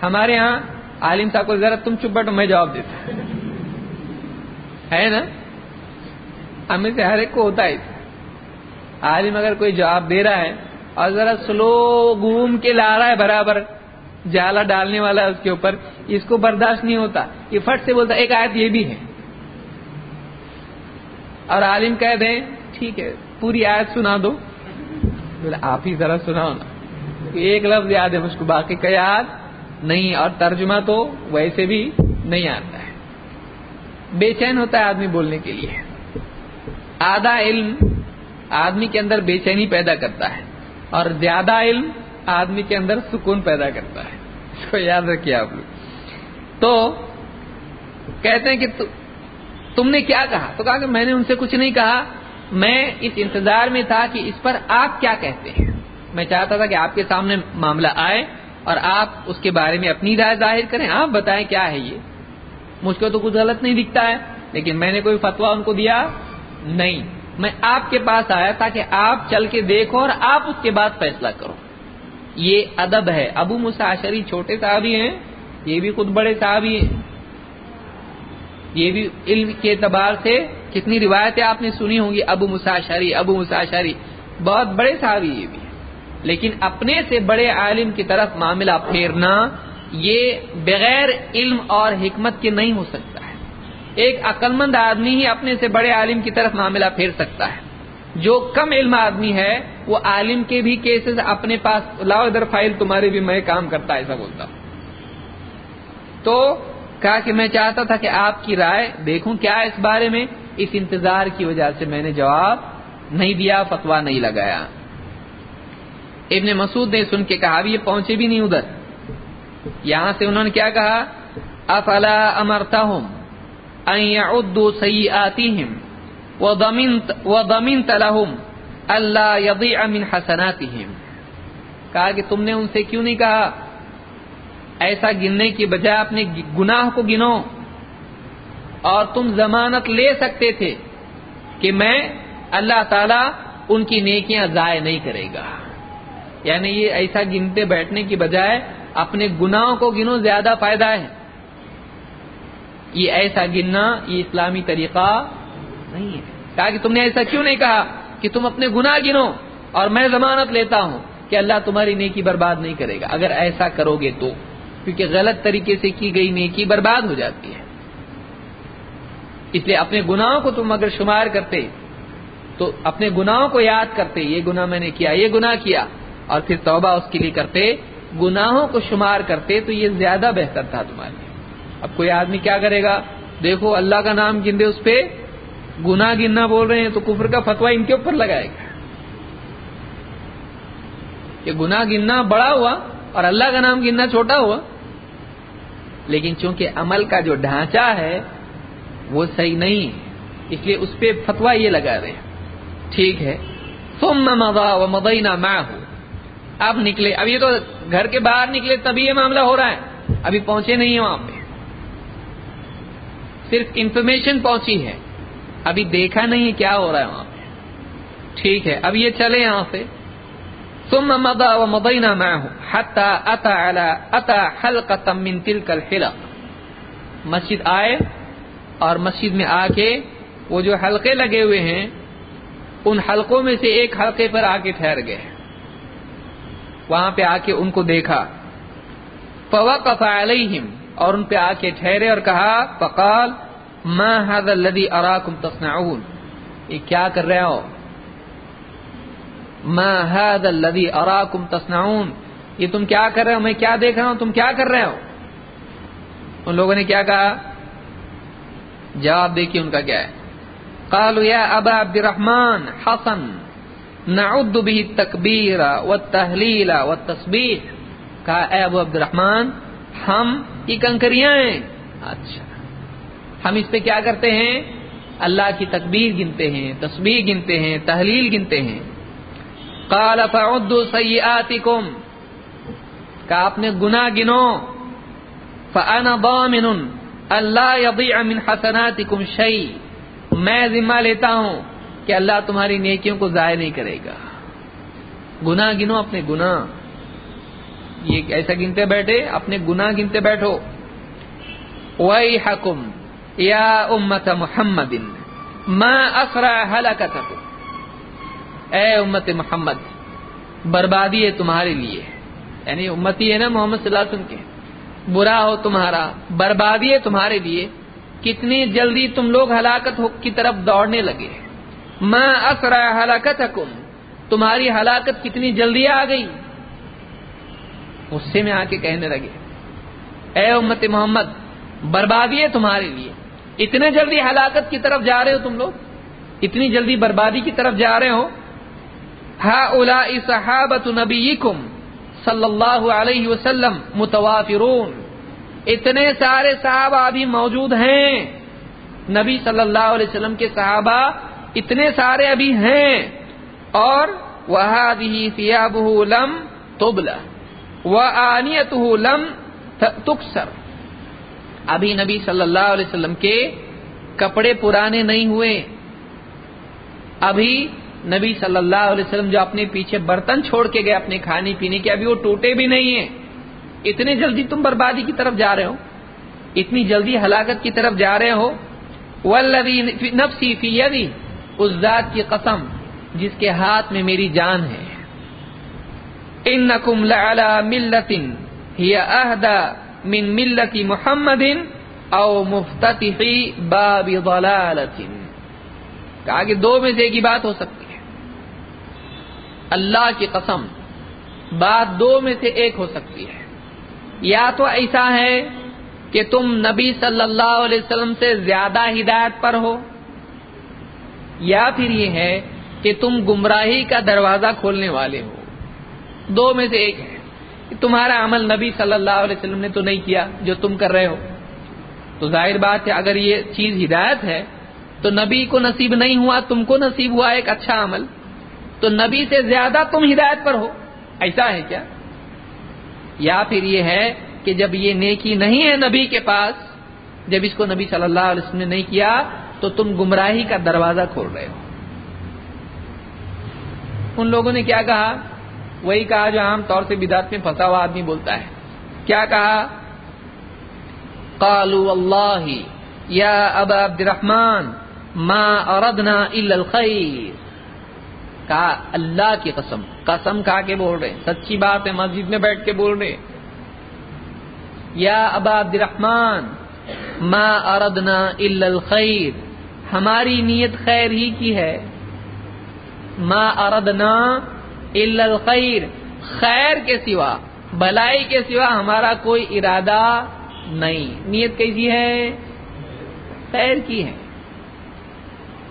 ہمارے ہاں عالم صاحب کو ذرا تم چپ بیٹھو، میں جواب دیتا ہے نا؟ ہمیں سے ہر ایک کو ہوتا ہے۔ عالم اگر کوئی جواب دے رہا ہے اور ذرا سلو گھوم کے لا رہا ہے برابر، جالا ڈالنے والا اس کے اوپر، اس کو برداشت نہیں ہوتا۔ یہ فٹ سے بولتا، ایک آیت یہ بھی ہے۔ اور عالم کہہ دیں ٹھیک ہے، پوری آیت سنا دو۔ آپ ہی ذرا سناؤ نا۔ ایک لفظ یاد ہے مجھ کو، باقی کا یاد؟ نہیں اور ترجمہ تو ویسے بھی نہیں آتا ہے۔ بے چین ہوتا ہے آدمی بولنے کے لیے۔ آدھا علم آدمی کے اندر بے چینی پیدا کرتا ہے اور زیادہ علم آدمی کے اندر سکون پیدا کرتا ہے۔ اس کو یاد رکھیے آپ لوگ۔ تو کہتے ہیں کہ تم نے کیا کہا؟ تو کہا کہ میں نے ان سے کچھ نہیں کہا۔ میں اس انتظار میں تھا کہ اس پر آپ کیا کہتے ہیں۔ میں چاہتا تھا کہ آپ کے سامنے معاملہ آئے۔ اور آپ اس کے بارے میں اپنی رائے ظاہر کریں، آپ بتائیں کیا ہے یہ؟ مجھ کو تو کچھ غلط نہیں دکھتا ہے، لیکن میں نے کوئی فتوا ان کو دیا؟ نہیں۔ میں آپ کے پاس آیا تھا کہ آپ چل کے دیکھو اور آپ اس کے بعد فیصلہ کرو۔ یہ ادب ہے۔ ابو مساشری چھوٹے صحابی ہیں، یہ بھی خود بڑے صحابی ہیں۔ یہ بھی علم کے اعتبار سے کتنی روایتیں آپ نے سنی ہوں گی، ابو مساشری ابو مساشری بہت بڑے صحابی یہ بھی۔ لیکن اپنے سے بڑے عالم کی طرف معاملہ پھیرنا یہ بغیر علم اور حکمت کے نہیں ہو سکتا ہے۔ ایک عقل مند آدمی ہی اپنے سے بڑے عالم کی طرف معاملہ پھیر سکتا ہے۔ جو کم علم آدمی ہے، وہ عالم کے بھی کیسز اپنے پاس لاؤ، ادھر فائل تمہارے بھی میں کام کرتا ایسا بولتا ہوں۔ تو کہا کہ میں چاہتا تھا کہ آپ کی رائے دیکھوں کیا اس بارے میں۔ اس انتظار کی وجہ سے میں نے جواب نہیں دیا فتوا نہیں لگایا۔ ابن مسعود نے سن کے کہا ابھی یہ پہنچے بھی نہیں ادھر۔ یہاں سے انہوں نے کیا کہا؟ افلا امرتهم ان يعدوا سيئاتهم وضمنت لهم الا يضيع من حسناتهم کہا کہ تم نے ان سے کیوں نہیں کہا؟ ایسا گننے کی بجائے اپنے گناہ کو گنو۔ اور تم ضمانت لے سکتے تھے کہ میں اللہ تعالی ان کی نیکیاں ضائع نہیں کرے گا۔ یعنی یہ ایسا گنتے بیٹھنے کی بجائے اپنے گناہوں کو گنو زیادہ فائدہ ہے۔ یہ ایسا گننا، یہ اسلامی طریقہ نہیں ہے۔ کہا کہ تم نے ایسا کیوں نہیں کہا کہ تم اپنے گناہ گنو اور میں ضمانت لیتا ہوں کہ اللہ تمہاری نیکی برباد نہیں کرے گا۔ اگر ایسا کرو گے تو، کیونکہ غلط طریقے سے کی گئی نیکی برباد ہو جاتی ہے۔ اس لیے اپنے گناہوں کو تم اگر شمار کرتے تو اپنے گناہوں کو یاد کرتے، یہ گناہ میں نے کیا، یہ گناہ کیا۔ اور پھر توبہ اس کے لیے کرتے، گناہوں کو شمار کرتے، تو یہ زیادہ بہتر تھا تمہارے لیے۔ اب کوئی آدمی کیا کرے گا؟ دیکھو، اللہ کا نام گن دے اس پہ گنا گننا بول رہے ہیں، تو کفر کا فتوا ان کے اوپر لگائے گا۔ کہ گنا گننا بڑا ہوا اور اللہ کا نام گننا چھوٹا ہوا۔ لیکن چونکہ عمل کا جو ڈھانچہ ہے، وہ صحیح نہیں اس لیے اس پہ فتوا یہ لگا رہے ٹھیک ہے۔ ثم مضا ومضینا معه۔ اب نکلے۔ اب یہ تو گھر کے باہر نکلے تبھی یہ معاملہ ہو رہا ہے۔ ابھی پہنچے نہیں ہیں وہاں پہ۔ صرف انفارمیشن پہنچی ہے۔ ابھی دیکھا نہیں ہے کیا ہو رہا ہے وہاں پہ۔ ٹھیک ہے، اب یہ چلے یہاں سے ثم مضى ومضينا معه حتى اتى على اتى حلقه من تلك الحلق۔ مسجد آئے اور مسجد میں آ کے وہ جو حلقے لگے ہوئے ہیں، ان حلقوں میں سے ایک حلقے پر آ کے ٹھہر گئے۔ وہاں پہ آ کے ان کو دیکھا۔ فوقف علیہم، اور ان پہ آ کے ٹھہرے اور کہا، فقال، ما هذا الذي اراكم تصنعون؟ یہ کیا کر رہے ہو؟ ما هذا الذي اراكم تصنعون؟ یہ تم کیا کر رہے ہو؟ میں کیا دیکھ رہا ہوں؟ تم کیا کر رہے ہو؟ ان لوگوں نے کیا کہا؟ جواب دیکھیے ان کا کیا ہے۔ قالوا يا ابا عبد الرحمن حسن نعد به التکبیر والتحلیل والتسبیح کہا، اے ابو عبد الرحمن ہم یہ کنکریاں ہیں. اچھا. ہم اس پہ کیا کرتے ہیں؟ اللہ کی تکبیر گنتے ہیں، تسبیح گنتے ہیں تحلیل گنتے ہیں. قال فعدوا سیئاتکم. کہا آپ نے گناہ گنو. فانا ضامن اللہ یضیع من حسناتکم شیء. میں ذمہ لیتا ہوں. کہ اللہ تمہاری نیکیوں کو ضائع نہیں کرے گا۔ گنا گنو اپنے گنا یہ ایسا گنتے بیٹھے، اپنے گنا گنتے بیٹھو۔ وہی حکم یا امت محمد ما اسرا ہلاکت اے امت محمد، بربادی ہے تمہارے لیے۔ یعنی امتی ہے نا محمد صلی اللہ علیہ وسلم کے۔ برا ہو تمہارا، بربادی ہے تمہارے لیے۔ کتنی جلدی تم لوگ ہلاکت کی طرف دوڑنے لگے۔ میں اثرا ہلاکت تمہاری ہلاکت کتنی جلدی آ گئی؟ غصے میں آ کے کہنے لگے، اے امت محمد، بربادی ہے تمہارے لیے۔ اتنے جلدی ہلاکت کی طرف جا رہے ہو تم لوگ؟ اتنی جلدی بربادی کی طرف جا رہے ہو؟ ہا الا صحابت نبی صلی اللہ علیہ وسلم متوافرون۔ اتنے سارے صحابہ ابھی موجود ہیں۔ نبی صلی اللہ علیہ وسلم کے صحابہ اتنے سارے ابھی ہیں اور وہ سیاب لم توبلا آنیت لم تکسر ابھی نبی صلی اللہ علیہ وسلم کے کپڑے پرانے نہیں ہوئے۔ ابھی نبی صلی اللہ علیہ وسلم جو اپنے پیچھے برتن چھوڑ کے گئے اپنے کھانے پینے کے، ابھی وہ ٹوٹے بھی نہیں ہیں۔ اتنی جلدی تم بربادی کی طرف جا رہے ہو۔ اتنی جلدی ہلاکت کی طرف جا رہے ہو۔ نفسی فی یدی اس ذات کی قسم جس کے ہاتھ میں میری جان ہے۔ انکم لعلا ملت ہی اہدا من ملت محمد او مفتتحی باب ضلالت۔ کہا کہ دو میں سے ایک ہی بات ہو سکتی ہے۔ اللہ کی قسم، بات دو میں سے ایک ہو سکتی ہے۔ یا تو ایسا ہے کہ تم نبی صلی اللہ علیہ وسلم سے زیادہ ہدایت پر ہو یا پھر یہ ہے کہ تم گمراہی کا دروازہ کھولنے والے ہو۔ دو میں سے ایک ہے تمہارا عمل نبی صلی اللہ علیہ وسلم نے تو نہیں کیا جو تم کر رہے ہو۔ تو ظاہر بات ہے، اگر یہ چیز ہدایت ہے، تو نبی کو نصیب نہیں ہوا، تم کو نصیب ہوا ایک اچھا عمل۔ تو نبی سے زیادہ تم ہدایت پر ہو۔ ایسا ہے کیا؟ یا پھر یہ ہے کہ جب یہ نیکی نہیں ہے نبی کے پاس، جب اس کو نبی صلی اللہ علیہ وسلم نے نہیں کیا تو تم گمراہی کا دروازہ کھول رہے ہو۔ ان لوگوں نے کیا کہا؟ وہی کہا جو عام طور سے بدعت میں پھنسا ہوا آدمی بولتا ہے۔ کیا کہا؟ قالوا اللہ یا ابا عبد الرحمان ما اردنا الا الخیر۔ کہا، اللہ کی قسم قسم کھا کے بول رہے سچی بات ہے، مسجد میں بیٹھ کے بول رہے یا ابا عبد الرحمان ما اردنا الا الخیر۔ ہماری نیت خیر ہی کی ہے۔ ما اردنا الا الخیر، خیر کے سوا، بلائی کے سوا ہمارا کوئی ارادہ نہیں۔ نیت کیسی ہے؟ خیر کی ہے۔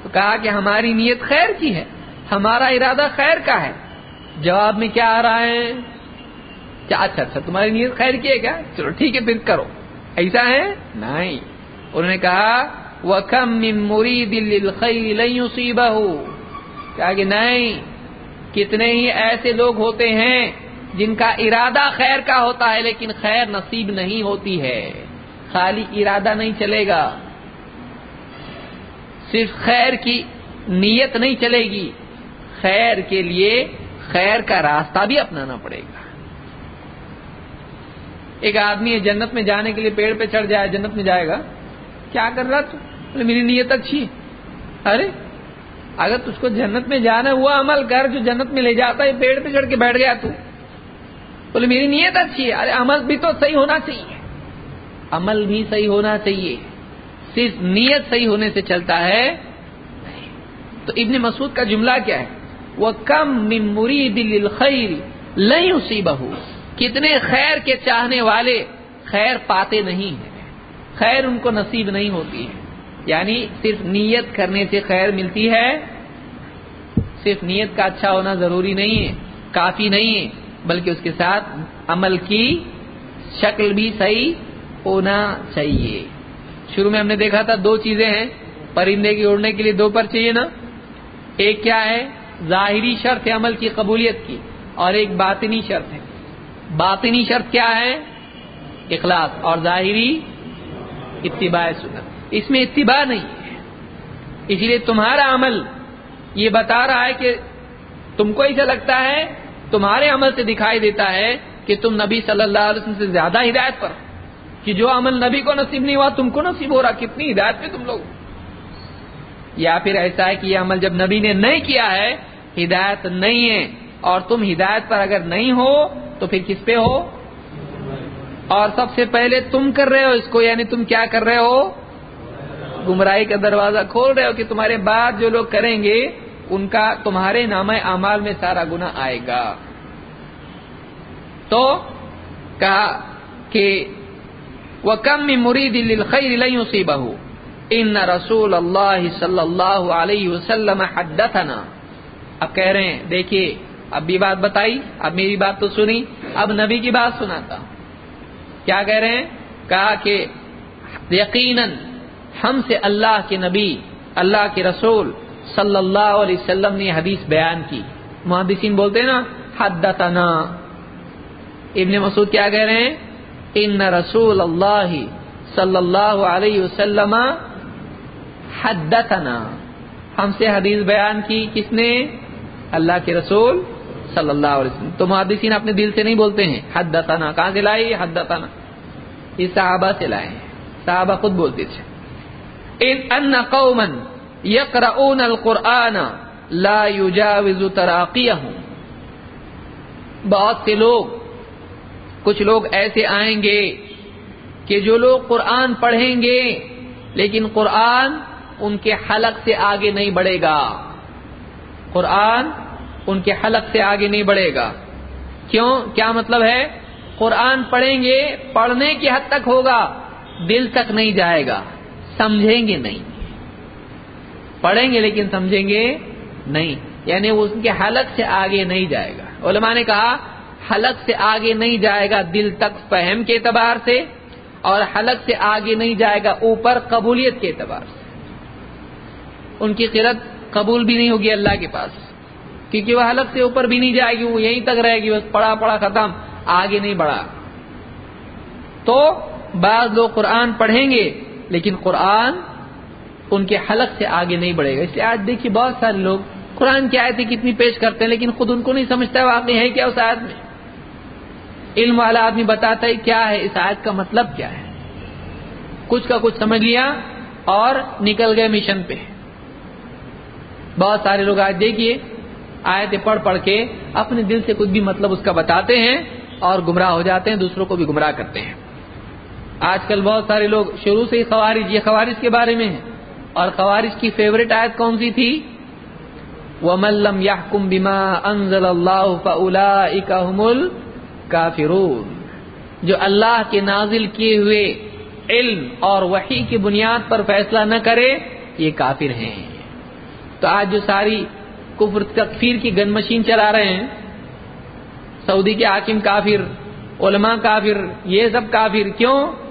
تو کہا کہ ہماری نیت خیر کی ہے، ہمارا ارادہ خیر کا ہے۔ جواب میں کیا آ رہا ہے؟ کیا؟ اچھا اچھا تمہاری نیت خیر کی ہے کیا؟ چلو ٹھیک ہے، پھر کرو۔ ایسا ہے؟ نہیں۔ انہوں نے کہا وہ کم مری دل خی کہا کہ نہیں، کتنے ہی ایسے لوگ ہوتے ہیں جن کا ارادہ خیر کا ہوتا ہے، لیکن خیر نصیب نہیں ہوتی ہے۔ خالی ارادہ نہیں چلے گا۔ صرف خیر کی نیت نہیں چلے گی۔ خیر کے لیے خیر کا راستہ بھی اپنانا پڑے گا۔ ایک آدمی جنت میں جانے کے لیے پیڑ پہ چڑھ جائے، جنت میں جائے گا۔ کیا کر رہا تو؟ میری نیت اچھی ارے، اگر تجھ کو جنت میں جانا ہوا عمل کر، جو جنت میں لے جاتا ہے، پیڑ پہ چڑھ کے بیٹھ گیا تو۔ بولے، میری نیت اچھی ہے۔ ارے، عمل بھی تو صحیح ہونا چاہیے۔ عمل بھی صحیح ہونا چاہیے۔ صرف نیت صحیح ہونے سے چلتا ہے۔ تو ابن مسعود کا جملہ کیا ہے؟ وہ کم مموری دل خیر لئی اسی بہو کتنے خیر کے چاہنے والے خیر پاتے نہیں ہیں۔ خیر ان کو نصیب نہیں ہوتی ہے۔ یعنی صرف نیت کرنے سے خیر ملتی ہے، صرف نیت کا اچھا ہونا ضروری نہیں ہے، کافی نہیں ہے، بلکہ اس کے ساتھ عمل کی شکل بھی صحیح ہونا چاہیے۔ شروع میں ہم نے دیکھا تھا دو چیزیں ہیں، پرندے کی اڑنے کے لیے دو پر چاہیے نا۔ ایک کیا ہے؟ ظاہری شرط ہے عمل کی، قبولیت کی، اور ایک باطنی شرط ہے۔ باطنی شرط کیا ہے؟ اخلاص اور ظاہری اتباع سنت۔ اس میں اتباع نہیں ہے۔ اسی لیے تمہارا عمل یہ بتا رہا ہے کہ تم کو ایسا لگتا ہے، تمہارے عمل سے دکھائی دیتا ہے کہ تم نبی صلی اللہ علیہ وسلم سے زیادہ ہدایت پر کہ جو عمل نبی کو نصیب نہیں ہوا، تم کو نصیب ہو رہا، کتنی ہدایت پہ تم لوگ یا پھر ایسا ہے کہ یہ عمل جب نبی نے نہیں کیا ہے، ہدایت نہیں ہے۔ اور تم ہدایت پر اگر نہیں ہو، تو پھر کس پہ ہو؟ اور سب سے پہلے تم کر رہے ہو اس کو یعنی تم کیا کر رہے ہو؟ گمراہی کا دروازہ کھول رہے ہو کہ تمہارے بعد جو لوگ کریں گے، ان کا تمہارے نام اعمال میں سارا گنا آئے گا۔ تو کہا کہ وہ کم میں مرید خیر سی بہو ان رسول اللہ صلی اللہ علیہ وسلم حدثنا۔ اب کہہ رہے ہیں، دیکھیے، اب بھی بات بتائی، اب میری بات تو سنی، اب نبی کی بات سناتا کیا کہہ رہے ہیں؟ کہا کہ یقیناً ہم سے اللہ کے نبی، اللہ کے رسول صلی اللہ علیہ وسلم نے حدیث بیان کی۔ محدثین بولتے ہیں نا، حدثنا۔ ابن مسعود کیا کہہ رہے ہیں؟ ان رسول اللہ صلی اللہ علیہ وسلم حدثنا۔ ہم سے حدیث بیان کی کس نے؟ اللہ کے رسول صلی اللہ علیہ وسلم۔ تو محدثین اپنے دل سے نہیں بولتے ہیں، حدثنا۔ کہاں سے لائے؟ حدثنا۔ یہ صحابہ سے لائے صحابہ خود بولتے تھے۔ ان ان قوما يقرؤون القرآن لا يجاوز تراقيهم بہت سے لوگ، کچھ لوگ ایسے آئیں گے کہ جو لوگ قرآن پڑھیں گے، لیکن قرآن ان کے حلق سے آگے نہیں بڑھے گا۔ قرآن ان کے حلق سے آگے نہیں بڑھے گا۔ کیوں؟ کیا مطلب ہے؟ قرآن پڑھیں گے، پڑھنے کی حد تک ہوگا، دل تک نہیں جائے گا۔ سمجھیں گے نہیں۔ پڑھیں گے لیکن سمجھیں گے نہیں۔ یعنی وہ ان کے حلق سے آگے نہیں جائے گا۔ علماء نے کہا، حلق سے آگے نہیں جائے گا دل تک فہم کے اعتبار سے اور حلق سے آگے نہیں جائے گا اوپر قبولیت کے اعتبار سے۔ ان کی قرت قبول بھی نہیں ہوگی اللہ کے پاس۔ کیونکہ وہ حلق سے اوپر بھی نہیں جائے گی، وہ یہیں تک رہے گی، بس پڑا پڑا ختم، آگے نہیں بڑھا۔ تو بعض لوگ قرآن پڑھیں گے لیکن قرآن ان کے حلق سے آگے نہیں بڑھے گا۔ اس لیے آج دیکھیے بہت سارے لوگ قرآن کی آیتیں کتنی پیش کرتے ہیں، لیکن خود ان کو نہیں سمجھتا واقعی ہے کیا اس آیت میں۔ علم والا آدمی بتاتا ہے کیا ہے، اس آیت کا مطلب کیا ہے۔ کچھ کا کچھ سمجھ لیا اور نکل گئے مشن پہ۔ بہت سارے لوگ آج دیکھیے آیتیں پڑھ پڑھ کے اپنے دل سے کچھ بھی مطلب اس کا بتاتے ہیں اور گمراہ ہو جاتے ہیں، دوسروں کو بھی گمراہ کرتے ہیں۔ آج کل بہت سارے لوگ شروع سے ہی خوارج، یہ خوارج کے بارے میں ہے اور خوارج کی فیوریٹ آیت کون سی تھی؟ وَمَن لَّمْ يَحْكُم بِمَا أَنزَلَ اللَّهُ فَأُولَٰئِكَ هُمُ الْكَافِرُونَ۔ جو اللہ کے نازل کیے ہوئے علم اور وحی کی بنیاد پر فیصلہ نہ کرے، یہ کافر ہیں۔ تو آج جو ساری کفر تکفیر کی گن مشین چلا رہے ہیں، سعودی کے حاکم کافر، علماء کافر، یہ سب کافر کیوں؟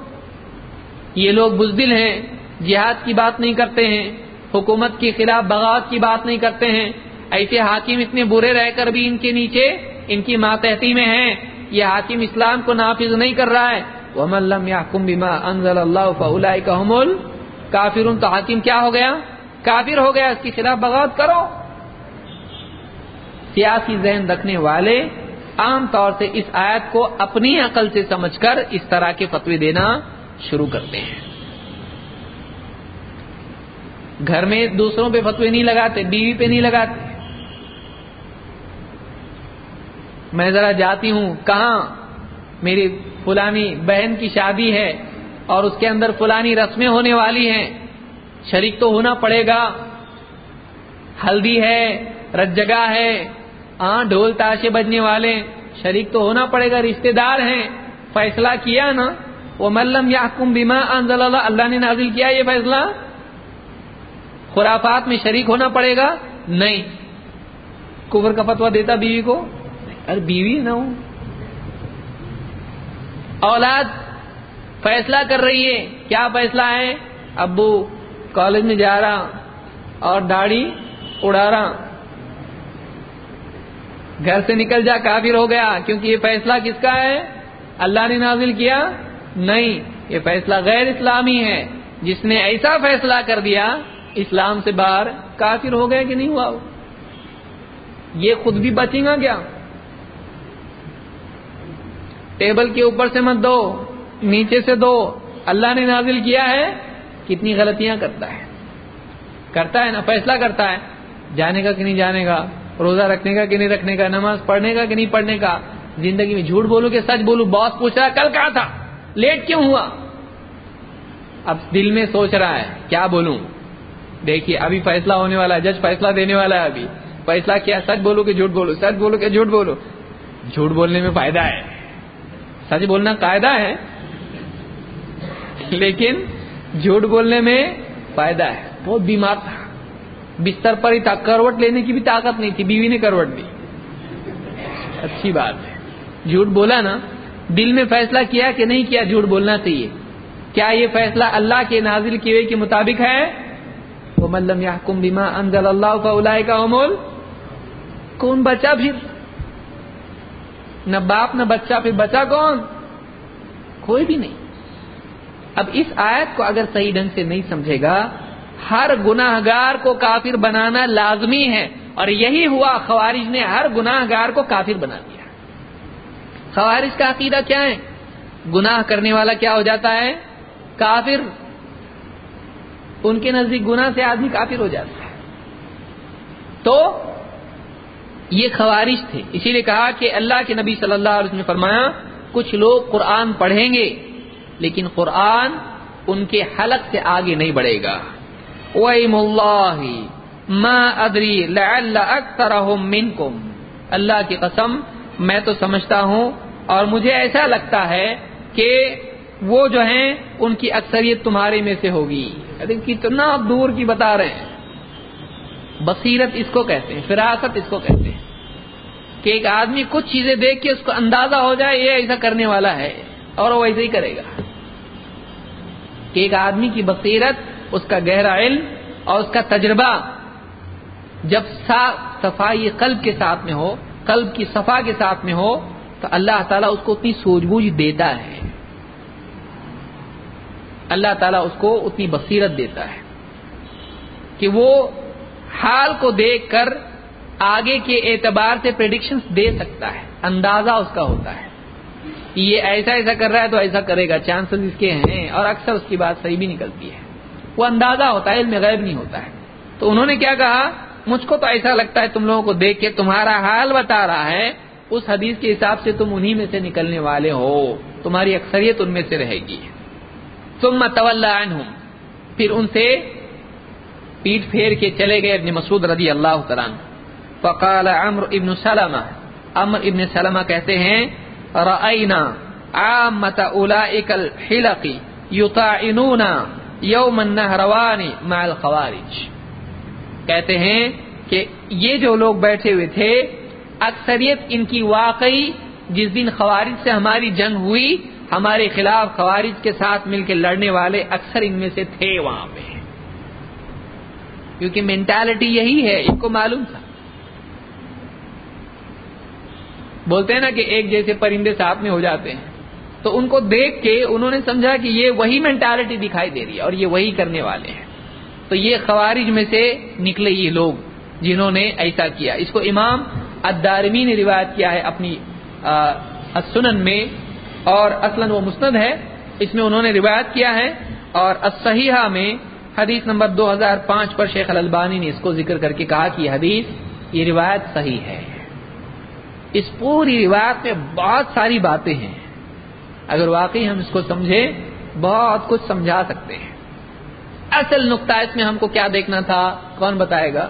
یہ لوگ بزدل ہیں، جہاد کی بات نہیں کرتے ہیں، حکومت کے خلاف بغاوت کی بات نہیں کرتے ہیں۔ ایسے حاکم اتنے برے رہ کر بھی ان کے نیچے، ان کی ماتحتی میں ہیں۔ یہ حاکم اسلام کو نافذ نہیں کر رہا ہے۔ وَمَن لَّمْ بِمَا أَنزَلَ اللَّهُ هُمُ الْكَافِرُونَ۔ تو حاکم کیا ہو گیا؟ کافر ہو گیا، اس کے خلاف بغاوت کرو۔ سیاسی ذہن رکھنے والے عام طور سے اس آیت کو اپنی عقل سے سمجھ کر اس طرح کے فتوی دینا شروع کرتے ہیں۔ گھر میں دوسروں پہ فتوی نہیں لگاتے، بیوی پہ نہیں لگاتے۔ میں ذرا جاتی ہوں، کہاں میری فلانی بہن کی شادی ہے اور اس کے اندر فلانی رسمیں ہونے والی ہیں۔ شریک تو ہونا پڑے گا۔ ہلدی ہے رج جگہ ہے ہاں ڈھول تاشے بجنے والے۔ شریک تو ہونا پڑے گا رشتے دار ہیں۔ فیصلہ کیا نا؟ وہ ملم یا حکم بیما انزل اللہ اللہ نے نازل کیا یہ فیصلہ؟ خرافات میں شریک ہونا پڑے گا؟ نہیں. کفر کا فتوا دیتا بیوی کو؟ ارے بیوی نہ ہو اولاد فیصلہ کر رہی ہے. کیا فیصلہ ہے؟ ابو کالج میں جا رہا، اور داڑھی اڑا رہا. گھر سے نکل جا، کافر ہو گیا. کیونکہ یہ فیصلہ کس کا ہے؟ اللہ نے نازل کیا نہیں، یہ فیصلہ غیر اسلامی ہے۔ جس نے ایسا فیصلہ کر دیا، اسلام سے باہر کافر ہو گیا کہ نہیں ہوا؟ یہ خود بھی بچے گا کیا؟ ٹیبل کے اوپر سے مت دو، نیچے سے دو۔ اللہ نے نازل کیا ہے، کتنی غلطیاں کرتا ہے۔ کرتا ہے نا، فیصلہ کرتا ہے۔ جانے کا کہ نہیں جانے کا، روزہ رکھنے کا کہ نہیں رکھنے کا، نماز پڑھنے کا کہ نہیں پڑھنے کا۔ زندگی میں جھوٹ بولو کہ سچ بولو، باس پوچھ رہا کل کہا تھا؟ لیٹ کیوں ہوا؟ اب دل میں سوچ رہا ہے، کیا بولوں؟ دیکھیے، ابھی فیصلہ ہونے والا ہے، جج فیصلہ دینے والا ہے ابھی۔ فیصلہ کیا؟ سچ بولو کہ جھوٹ بولو۔ سچ بولو کہ جھوٹ بولو۔ جھوٹ بولنے میں فائدہ ہے۔ سچ بولنا قاعدہ ہے۔ لیکن جھوٹ بولنے میں فائدہ ہے۔ بہت بیمار تھا۔ بستر پر ہی تھا۔ کروٹ لینے کی بھی طاقت نہیں تھی۔ بیوی نے کروٹ دی۔ اچھی بات ہے۔ جھوٹ بولا نا دل میں فیصلہ کیا کہ نہیں کیا، جھوٹ بولنا چاہیے۔ کیا یہ فیصلہ اللہ کے نازل کیے کے مطابق ہے؟ وہ ملم یا بیما انزل اللہ کا کا امول کون بچا پھر؟ نہ باپ، نہ بچہ، پھر بچا کون؟ کوئی بھی نہیں۔ اب اس آیت کو اگر صحیح ڈھنگ سے نہیں سمجھے گا، ہر گناہ گار کو کافر بنانا لازمی ہے۔ اور یہی ہوا خوارج نے، ہر گناہ گار کو کافر بنا دیا۔ خوارج کا عقیدہ کیا ہے؟ گناہ کرنے والا کیا ہو جاتا ہے؟ کافر. ان کے نزدیک گناہ سے آدمی کافر ہو جاتا ہے۔ تو یہ خوارج تھے۔ اسی لیے کہا کہ اللہ کے نبی صلی اللہ علیہ وسلم نے فرمایا، کچھ لوگ قرآن پڑھیں گے، لیکن قرآن ان کے حلق سے آگے نہیں بڑھے گا۔ وَإِمُ اللَّهِ مَا أَدْرِي لَعَلَّ أَكْثَرَهُمْ اللہ کی قسم، میں تو سمجھتا ہوں اور مجھے ایسا لگتا ہے کہ وہ جو ہیں ان کی اکثریت تمہارے میں سے ہوگی۔ کتنا دور کی بتا رہے ہیں۔ بصیرت اس کو کہتے ہیں، فراست اس کو کہتے ہیں۔ کہ ایک آدمی کچھ چیزیں دیکھ کے اس کو اندازہ ہو جائے، یہ ایسا کرنے والا ہے اور وہ ایسے ہی کرے گا۔ کہ ایک آدمی کی بصیرت، اس کا گہرا علم اور اس کا تجربہ جب صفائی قلب کے ساتھ میں ہو، قلب کی صفا کے ساتھ میں ہو تو اللہ تعالیٰ اس کو اتنی سوجھ بوجھ دیتا ہے۔ اللہ تعالیٰ اس کو اتنی بصیرت دیتا ہے کہ وہ حال کو دیکھ کر آگے کے اعتبار سے پریڈکشن دے سکتا ہے، اندازہ اس کا ہوتا ہے۔ یہ ایسا ایسا کر رہا ہے تو ایسا کرے گا چانسز اس کے ہیں اور اکثر اس کی بات صحیح بھی نکلتی ہے۔ وہ اندازہ ہوتا ہے، علم غیب نہیں ہوتا ہے۔ تو انہوں نے کیا کہا؟ مجھ کو تو ایسا لگتا ہے، تم لوگوں کو دیکھ کے تمہارا حال بتا رہا ہے۔ اس حدیث کے حساب سے تم انہی میں سے نکلنے والے ہو۔ تمہاری اکثریت ان میں سے رہے گی۔ ثم تولى عنهم۔ پھر ان سے پیٹ پھیر کے چلے گئے ابن مسعود رضی اللہ تعالیٰ فقال عمر ابن سلمہ۔ عمر ابن سلمہ کہتے ہیں، رأینا عامت اولئک الحلق یطاعنون یوم النہروان مع الخوارج۔ کہتے ہیں کہ یہ جو لوگ بیٹھے ہوئے تھے اکثریت ان کی واقعی جس دن خوارج سے ہماری جنگ ہوئی، ہمارے خلاف خوارج کے ساتھ مل کے لڑنے والے اکثر ان میں سے تھے وہاں پہ۔ کیونکہ مینٹالٹی یہی ہے، ان کو معلوم تھا۔ بولتے ہیں نا کہ ایک جیسے پرندے ساتھ میں ہو جاتے ہیں۔ تو ان کو دیکھ کے انہوں نے سمجھا کہ یہ وہی مینٹالٹی دکھائی دے رہی ہے اور یہ وہی کرنے والے ہیں۔ تو یہ خوارج میں سے نکلے یہ لوگ جنہوں نے ایسا کیا۔ اس کو امام ادارمی نے روایت کیا ہے اپنی سنن میں، اور اصلا وہ مسند ہے، اس میں انہوں نے روایت کیا ہے، اور صحیحہ میں حدیث نمبر دو ہزار پانچ پر شیخ البانی نے اس کو ذکر کر کے کہا کہ یہ حدیث، یہ روایت صحیح ہے۔ اس پوری روایت میں بہت ساری باتیں ہیں۔ اگر واقعی ہم اس کو سمجھے بہت کچھ سمجھا سکتے ہیں۔ اصل نقطہ اس میں ہم کو کیا دیکھنا تھا، کون بتائے گا؟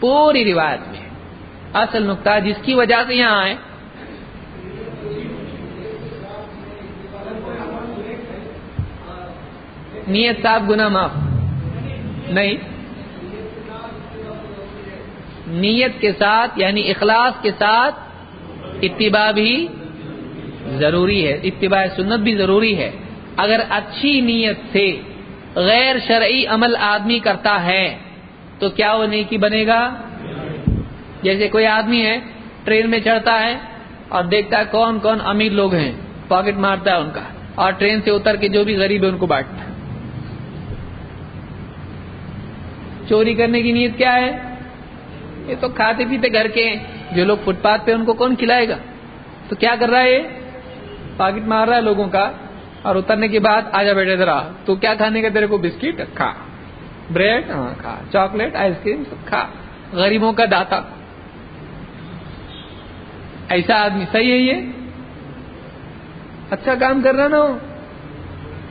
پوری روایت میں۔ اصل نقطہ جس کی وجہ سے یہاں آئے۔ نیت صاحب گنا معاف۔ نہیں۔ نیت کے ساتھ یعنی اخلاص کے ساتھ اتباع بھی ضروری ہے۔ اتباع سنت بھی ضروری ہے۔ اگر اچھی نیت سے غیر شرعی عمل آدمی کرتا ہے تو کیا وہ نیکی بنے گا؟ جیسے کوئی آدمی ہے، ٹرین میں چڑھتا ہے اور دیکھتا ہے کون کون امیر لوگ ہیں، پاکٹ مارتا ہے ان کا اور ٹرین سے اتر کے جو بھی غریب ہے ان کو بانٹتا ہے۔ چوری کرنے کی نیت کیا ہے؟ یہ تو کھاتے پیتے گھر کے جو لوگ فٹ پاتھ پہ ان کو کون کھلائے گا؟ تو کیا کر رہا ہے؟ یہ پاکٹ مار رہا ہے لوگوں کا اور اترنے کے بعد آجا بیٹھے ذرا، تو کیا کھانے کا تیرے کو بسکٹ؟ کھا۔ بریڈ؟ ہاں کھا۔ چاکلیٹ، آئس کریم، سب کھا۔ غریبوں کا داتا۔ ایسا آدمی صحیح ہے یہ؟ اچھا کام کر رہا نا ہو۔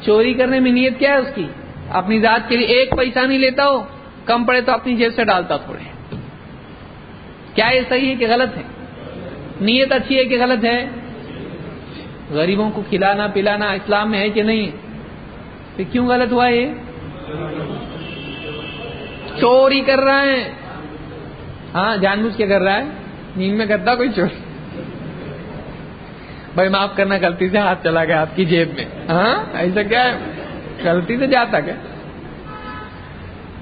چوری کرنے میں نیت کیا ہے اس کی؟ اپنی ذات کے لیے ایک پیسہ نہیں لیتا ہو۔ کم پڑے تو اپنی جیب سے ڈالتا تھوڑے۔ کیا یہ صحیح ہے کہ غلط ہے؟ نیت اچھی ہے کہ غلط ہے؟ غریبوں کو کھلانا پلانا اسلام میں ہے کہ نہیں؟ پھر کیوں غلط ہوا یہ؟ چوری کر رہا ہے۔ ہاں جان بوجھ کے کر رہا ہے۔ نیند میں کرتا کوئی چوری؟ بھائی معاف کرنا، غلطی سے ہاتھ چلا گیا آپ کی جیب میں۔ ہاں؟ ایسا کیا ہے؟ غلطی سے جاتا کیا؟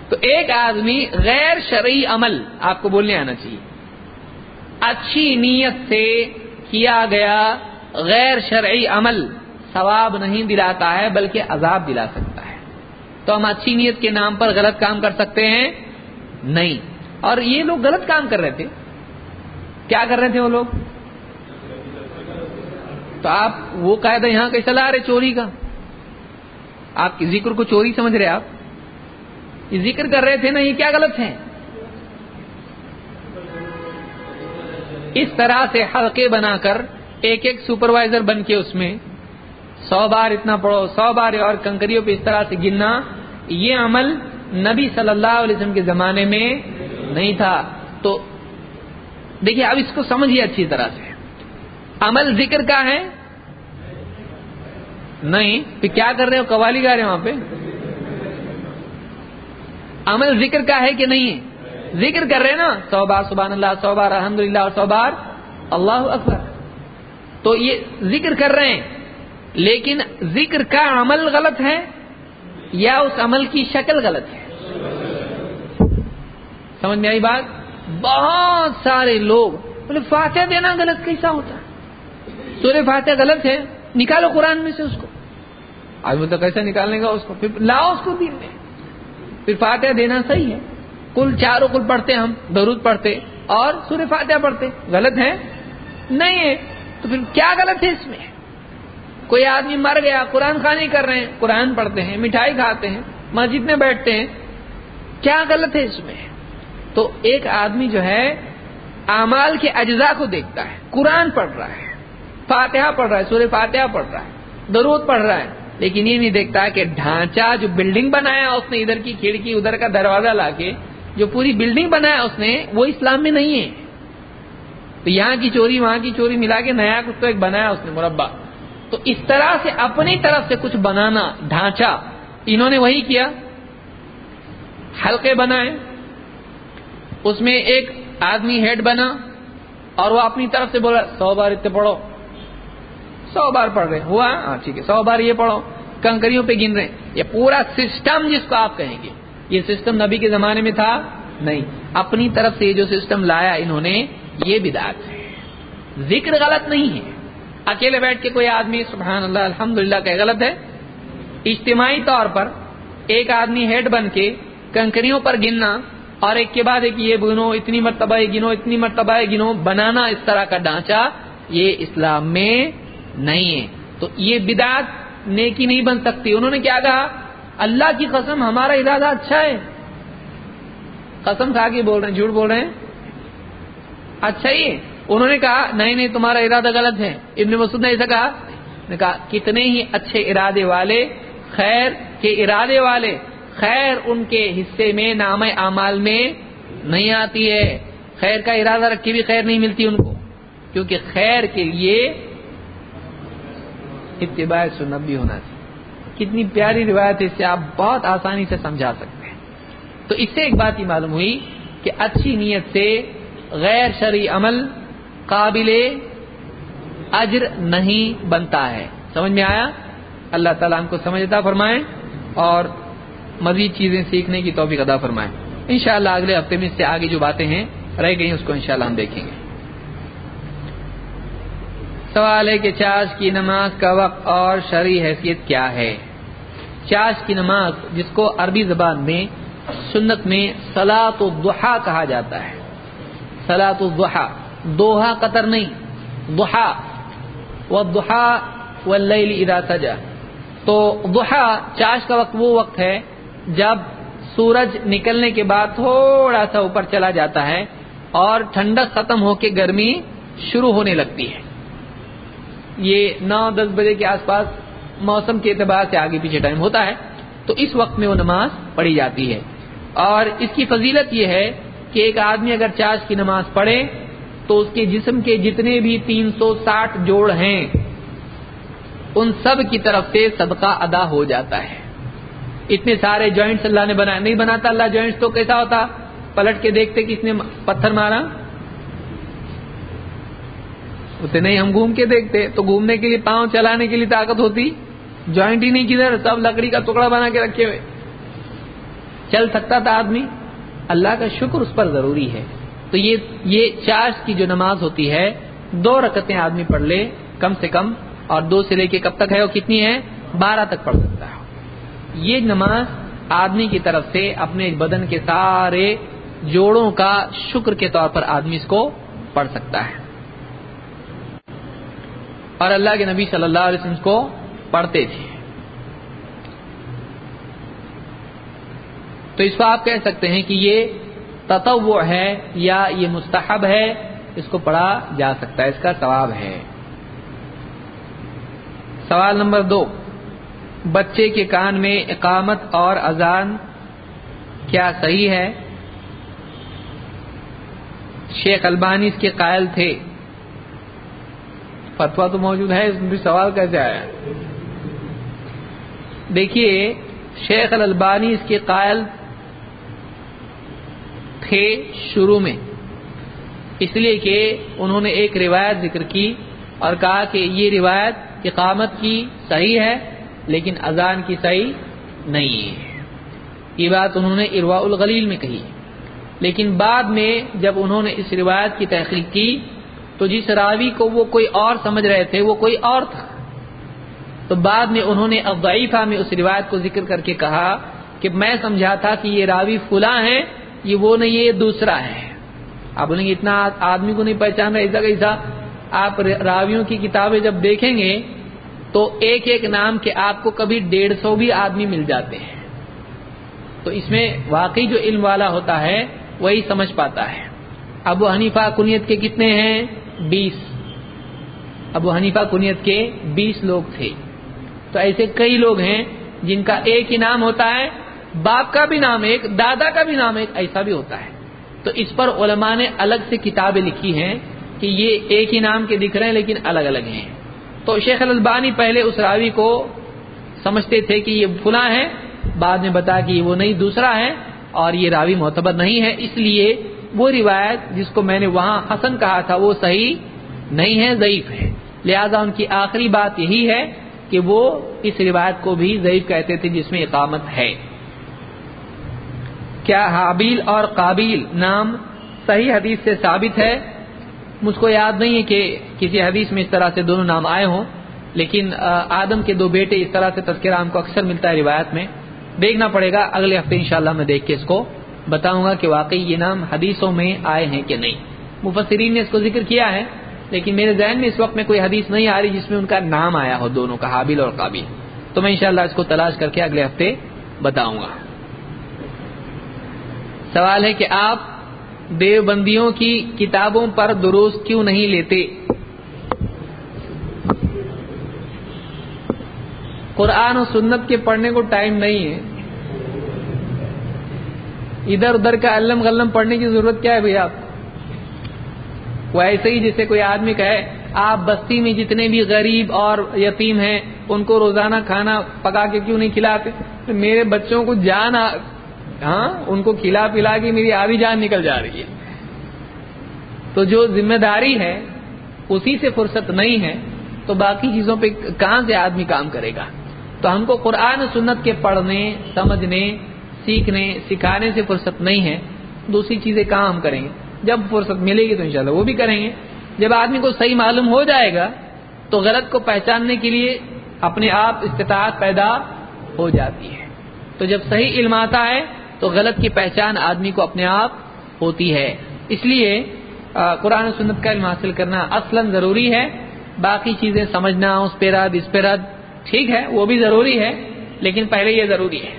تو ایک آدمی غیر شرعی عمل آپ کو بولنے آنا چاہیے۔ اچھی نیت سے کیا گیا غیر شرعی عمل ثواب نہیں دلاتا ہے، بلکہ عذاب دلا سکتا ہے۔ تو ہم اچھی نیت کے نام پر غلط کام کر سکتے ہیں؟ نہیں۔ اور یہ لوگ غلط کام کر رہے تھے۔ کیا کر رہے تھے وہ لوگ؟ تو آپ وہ قاعدہ یہاں کیسا لا رہے چوری کا؟ آپ کی ذکر کو چوری سمجھ رہے آپ؟ یہ ذکر کر رہے تھے نا، یہ کیا غلط ہے اس طرح سے حلقے بنا کر ایک ایک سپروائزر بن کے اس میں سو بار اتنا پڑھو، سو بار اور کنکریوں پہ اس طرح سے گننا، یہ عمل نبی صلی اللہ علیہ وسلم کے زمانے میں نہیں تھا۔ تو دیکھیے، اب اس کو سمجھیے اچھی طرح سے۔ عمل ذکر کا ہے؟ نہیں. پھر کیا کر رہے ہو؟ قوالی گا رہے وہاں پہ؟ عمل ذکر کا ہے کہ نہیں ہے؟ ذکر کر رہے نا؟ سو بار سبحان اللہ سو بار الحمد للہ اور سو بار اللہ اکبر. تو یہ ذکر کر رہے ہیں. لیکن ذکر کا عمل غلط ہے یا اس عمل کی شکل غلط ہے؟ سمجھ میں آئی بات؟ بہت سارے لوگ، بولے فاتحہ دینا غلط کیسا ہوتا ہے؟ سورہ فاتحہ غلط ہے، نکالو قرآن میں سے اس کو۔ آج وہ تو کیسے نکالنے گا اس کو؟ پھر لاؤ اس کو دین میں۔ پھر فاتحہ دینا صحیح ہے۔ کل چاروں کل پڑھتے ہم، درود پڑھتے اور سورہ فاتحہ پڑھتے۔ غلط ہے؟ نہیں ہے۔ تو پھر کیا غلط ہے اس میں؟ کوئی آدمی مر گیا، قرآن خانی کر رہے ہیں، قرآن پڑھتے ہیں، مٹھائی کھاتے ہیں، مسجد میں بیٹھتے ہیں۔ کیا غلط ہے اس میں؟ تو ایک آدمی جو ہے، اعمال کے اجزاء کو دیکھتا ہے، قرآن پڑھ رہا ہے۔ فاتحہ پڑھ رہا ہے، سورہ فاتحہ پڑھ رہا ہے، درود پڑھ رہا ہے، لیکن یہ نہیں دیکھتا کہ ڈھانچہ جو بلڈنگ بنایا اس نے ادھر کی کھڑکی، ادھر کا دروازہ لا کے جو پوری بلڈنگ بنایا اس نے، وہ اسلام میں نہیں ہے۔ تو یہاں کی چوری، وہاں کی چوری، ملا کے نیا کچھ تو ایک بنایا اس نے، مربع۔ تو اس طرح سے اپنی طرف سے کچھ بنانا، ڈھانچہ، انہوں نے وہی کیا۔ حلقے بنائے، اس میں ایک آدمی ہیڈ بنا اور وہ اپنی طرف سے بولا، سو بار اتنے پڑھو۔ سو بار پڑھ رہے ہوا؟ ہاں ٹھیک ہے، سو بار یہ پڑھو۔ کنکریوں پہ گن رہے یہ پورا سسٹم جس کو آپ کہیں گے، یہ سسٹم نبی کے زمانے میں تھا؟ نہیں۔ اپنی طرف سے یہ جو سسٹم لایا انہوں نے، یہ بدعت ہے۔ ذکر غلط نہیں ہے۔ اکیلے بیٹھ کے کوئی آدمی، سبحان اللہ الحمد للہ کہ غلط ہے؟ اجتماعی طور پر ایک آدمی ہیڈ بن کے کنکریوں پر گننا اور ایک کے بعد ایک یہ گنو اتنی مرتبہ گنو، اتنی مرتبہ گنو، بنانا اس طرح کا ڈھانچہ، یہ اسلام میں نہیں ہے۔ تو یہ بدعت نیکی نہیں بن سکتی۔ انہوں نے کیا کہا؟ اللہ کی قسم ہمارا ارادہ اچھا ہے۔ قسم کھا کے بول رہے ہیں، جھوٹ بول رہے ہیں۔ اچھا ہی انہوں نے کہا، نہیں نہیں، تمہارا ارادہ غلط ہے۔ ابن مسعود نے ایسا کہا، نے کہا، کتنے ہی اچھے ارادے والے، خیر کے ارادے والے، خیر ان کے حصے میں، نام اعمال میں نہیں آتی ہے۔ خیر کا ارادہ رکھ کے بھی خیر نہیں ملتی ان کو۔ کیونکہ خیر کے لیے اتباع سنت بھی ہونا چاہیے۔ کتنی پیاری روایت ہے، اس سے آپ بہت آسانی سے سمجھا سکتے ہیں۔ تو اس سے ایک بات ہی معلوم ہوئی کہ اچھی نیت سے غیر شرعی عمل قابل اجر نہیں بنتا ہے۔ سمجھ میں آیا؟ اللہ تعالیٰ ہم کو سمجھتا فرمائے اور مزید چیزیں سیکھنے کی توفیق ادا فرمائے۔ انشاءاللہ اگلے ہفتے میں اس سے آگے جو باتیں ہیں رہ گئی اس کو انشاءاللہ ہم دیکھیں گے۔ سوال ہے کہ چاش کی نماز کا وقت اور شرعی حیثیت کیا ہے؟ چاش کی نماز جس کو عربی زبان میں سنت میں سلاط الضحا کہا جاتا ہے۔ سلاط الضحا دوہا قطر نہیں دحا و دحا و اذا سجا تو دحا چاش کا وقت وہ وقت ہے جب سورج نکلنے کے بعد تھوڑا سا اوپر چلا جاتا ہے اور ٹھنڈک ختم ہو کے گرمی شروع ہونے لگتی ہے۔ یہ نو دس بجے کے آس پاس موسم کے اعتبار سے آگے پیچھے ٹائم ہوتا ہے، تو اس وقت میں وہ نماز پڑھی جاتی ہے۔ اور اس کی فضیلت یہ ہے کہ ایک آدمی اگر چاش کی نماز پڑھے، تو اس کے جسم کے جتنے بھی تین سو ساٹھ جوڑ ہیں، ان سب کی طرف سے صدقہ ادا ہو جاتا ہے۔ اتنے سارے جوائنٹس اللہ نے بنایا نہیں بناتا، اللہ جوائنٹس تو کیسا ہوتا؟ پلٹ کے دیکھتے کس نے پتھر مارا۔ اسے نہیں، ہم گھوم کے دیکھتے، تو گھومنے کے لیے پاؤں چلانے کے لیے طاقت ہوتی جوائنٹ ہی نہیں کدھر، سب لکڑی کا ٹکڑا بنا کے رکھے ہوئے۔ چل سکتا تھا آدمی۔ اللہ کا شکر اس پر ضروری ہے۔ تو یہ یہ چارج کی جو نماز ہوتی ہے، دو رکتیں آدمی پڑھ لے، کم سے کم، اور دو سے لے کے کب تک ہے، وہ کتنی ہے؟ بارہ تک پڑھ سکتا ہے۔ یہ نماز آدمی کی طرف سے اپنے بدن کے سارے جوڑوں کا شکر کے طور پر آدمی اس کو پڑھ سکتا ہے۔ اور اللہ کے نبی صلی اللہ علیہ وسلم کو پڑھتے تھے۔ تو اس کو آپ کہہ سکتے ہیں کہ یہ تتو ہے یا یہ مستحب ہے، اس کو پڑھا جا سکتا ہے، اس کا ثواب ہے۔ سوال نمبر دو، بچے کے کان میں اقامت اور اذان کیا صحیح ہے؟ شیخ البانی اس کے قائل تھے۔ فتوا تو موجود ہے، اس میں سوال کیسے آیا؟ دیکھیے، شیخ البانی اس کے قائل تھے شروع میں، اس لیے کہ انہوں نے ایک روایت ذکر کی اور کہا کہ یہ روایت اقامت کی صحیح ہے، لیکن اذان کی صحیح نہیں ہے۔ یہ بات انہوں نے اروا الغلیل میں کہی۔ لیکن بعد میں جب انہوں نے اس روایت کی تحقیق کی تو جس راوی کو وہ کوئی اور سمجھ رہے تھے، وہ کوئی اور تھا۔ تو بعد میں انہوں نے ابعیفہ میں اس روایت کو ذکر کر کے کہا کہ میں سمجھا تھا کہ یہ راوی فلاں ہے، یہ وہ نہیں، یہ دوسرا ہے۔ آپ بولیں گے، اتنا آدمی کو نہیں پہچان رہا، ایسا کیسا آپ راویوں کی کتابیں جب دیکھیں گے تو ایک ایک نام کے آپ کو کبھی ڈیڑھ سو بھی آدمی مل جاتے ہیں۔ تو اس میں واقعی جو علم والا ہوتا ہے، وہی سمجھ پاتا ہے۔ ابو حنیفہ کنیت کے کتنے ہیں؟ بیس۔ ابو حنیفہ کنیت کے بیس لوگ تھے۔ تو ایسے کئی لوگ ہیں جن کا ایک ہی نام ہوتا ہے، باپ کا بھی نام ایک، دادا کا بھی نام ایک، ایسا بھی ہوتا ہے۔ تو اس پر علماء نے الگ سے کتابیں لکھی ہیں کہ یہ ایک ہی نام کے دکھ رہے ہیں لیکن الگ الگ ہیں۔ تو شیخ البانی پہلے اس راوی کو سمجھتے تھے کہ یہ فلاں ہے بعد میں بتا کہ وہ نہیں، دوسرا ہے اور یہ راوی معتبر نہیں ہے۔ اس لیے وہ روایت جس کو میں نے وہاں حسن کہا تھا، وہ صحیح نہیں ہے، ضعیف ہے۔ لہذا ان کی آخری بات یہی ہے کہ وہ اس روایت کو بھی ضعیف کہتے تھے جس میں اقامت ہے۔ کیا حابیل اور قابیل نام صحیح حدیث سے ثابت ہے؟ مجھ کو یاد نہیں ہے کہ کسی حدیث میں اس طرح سے دونوں نام آئے ہوں، لیکن آدم کے دو بیٹے اس طرح سے تذکرہ ہم کو اکثر ملتا ہے روایت میں۔ دیکھنا پڑے گا، اگلے ہفتے انشاءاللہ میں دیکھ کے اس کو بتاؤں گا کہ واقعی یہ نام حدیثوں میں آئے ہیں کہ نہیں۔ مفسرین نے اس کو ذکر کیا ہے، لیکن میرے ذہن میں اس وقت میں کوئی حدیث نہیں آ رہی جس میں ان کا نام آیا ہو، دونوں کا، حابل اور قابل تو میں انشاءاللہ اس کو تلاش کر کے اگلے ہفتے بتاؤں گا۔ سوال ہے کہ آپ دیوبندیوں کی کتابوں پر درست کیوں نہیں لیتے؟ قرآن و سنت کے پڑھنے کو ٹائم نہیں ہے۔ ادھر ادھر کا علم غلم پڑھنے کی ضرورت کیا ہے بھائی آپ وہ ایسے ہی جیسے کوئی آدمی کہے، آپ بستی میں جتنے بھی غریب اور یتیم ہیں، ان کو روزانہ کھانا پکا کے کیوں نہیں کھلاتے؟ میرے بچوں کو جان ہاں ان کو کھلا پلا کے میری آدھی جان نکل جا رہی ہے۔ تو جو ذمہ داری ہے، اسی سے فرصت نہیں ہے، تو باقی چیزوں پہ کہاں سے آدمی کام کرے گا؟ تو ہم کو قرآن سنت کے پڑھنے، سمجھنے سیکھنے، سکھانے سے فرصت نہیں ہے، دوسری چیزیں کہاں ہم کریں گے۔ جب فرصت ملے گی تو انشاءاللہ وہ بھی کریں گے۔ جب آدمی کو صحیح معلوم ہو جائے گا تو غلط کو پہچاننے کے لیے اپنے آپ استطاعت پیدا ہو جاتی ہے۔ تو جب صحیح علم آتا ہے تو غلط کی پہچان آدمی کو اپنے آپ ہوتی ہے۔ اس لیے قرآن و سنت کا علم حاصل کرنا اصلا ضروری ہے۔ باقی چیزیں سمجھنا، اس پہ رد، اس پہ رد، ٹھیک ہے، وہ بھی ضروری ہے، لیکن پہلے یہ ضروری ہے۔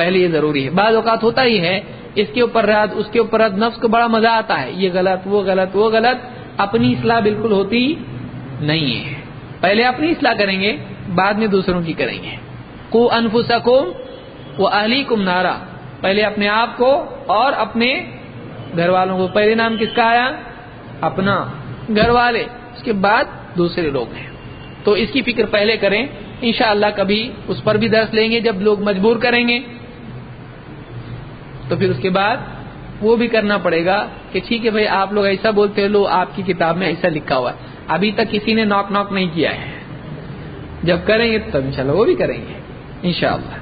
پہلے یہ ضروری ہے۔ بعض اوقات ہوتا ہی ہے، اس کے اوپر رد، اس کے اوپر رد، نفس کو بڑا مزہ آتا ہے۔ یہ غلط، وہ غلط وہ غلط۔ اپنی اصلاح بالکل ہوتی نہیں ہے۔ پہلے اپنی اصلاح کریں گے، بعد میں دوسروں کی کریں گے۔ کو انفسکم وہ اہلی کم نارا۔ پہلے اپنے آپ کو اور اپنے گھر والوں کو۔ پہلے نام کس کا آیا؟ اپنا گھر والے اس کے بعد دوسرے لوگ ہیں۔ تو اس کی فکر پہلے کریں۔ انشاءاللہ کبھی اس پر بھی درس لیں گے، جب لوگ مجبور کریں گے۔ تو پھر اس کے بعد وہ بھی کرنا پڑے گا کہ ٹھیک ہے بھائی، آپ لوگ ایسا بولتے لو، آپ کی کتاب میں ایسا لکھا ہوا ہے۔ ابھی تک کسی نے ناک ناک نہیں کیا ہے۔ جب کریں گے تب انشاءاللہ وہ بھی کریں گے۔ انشاءاللہ۔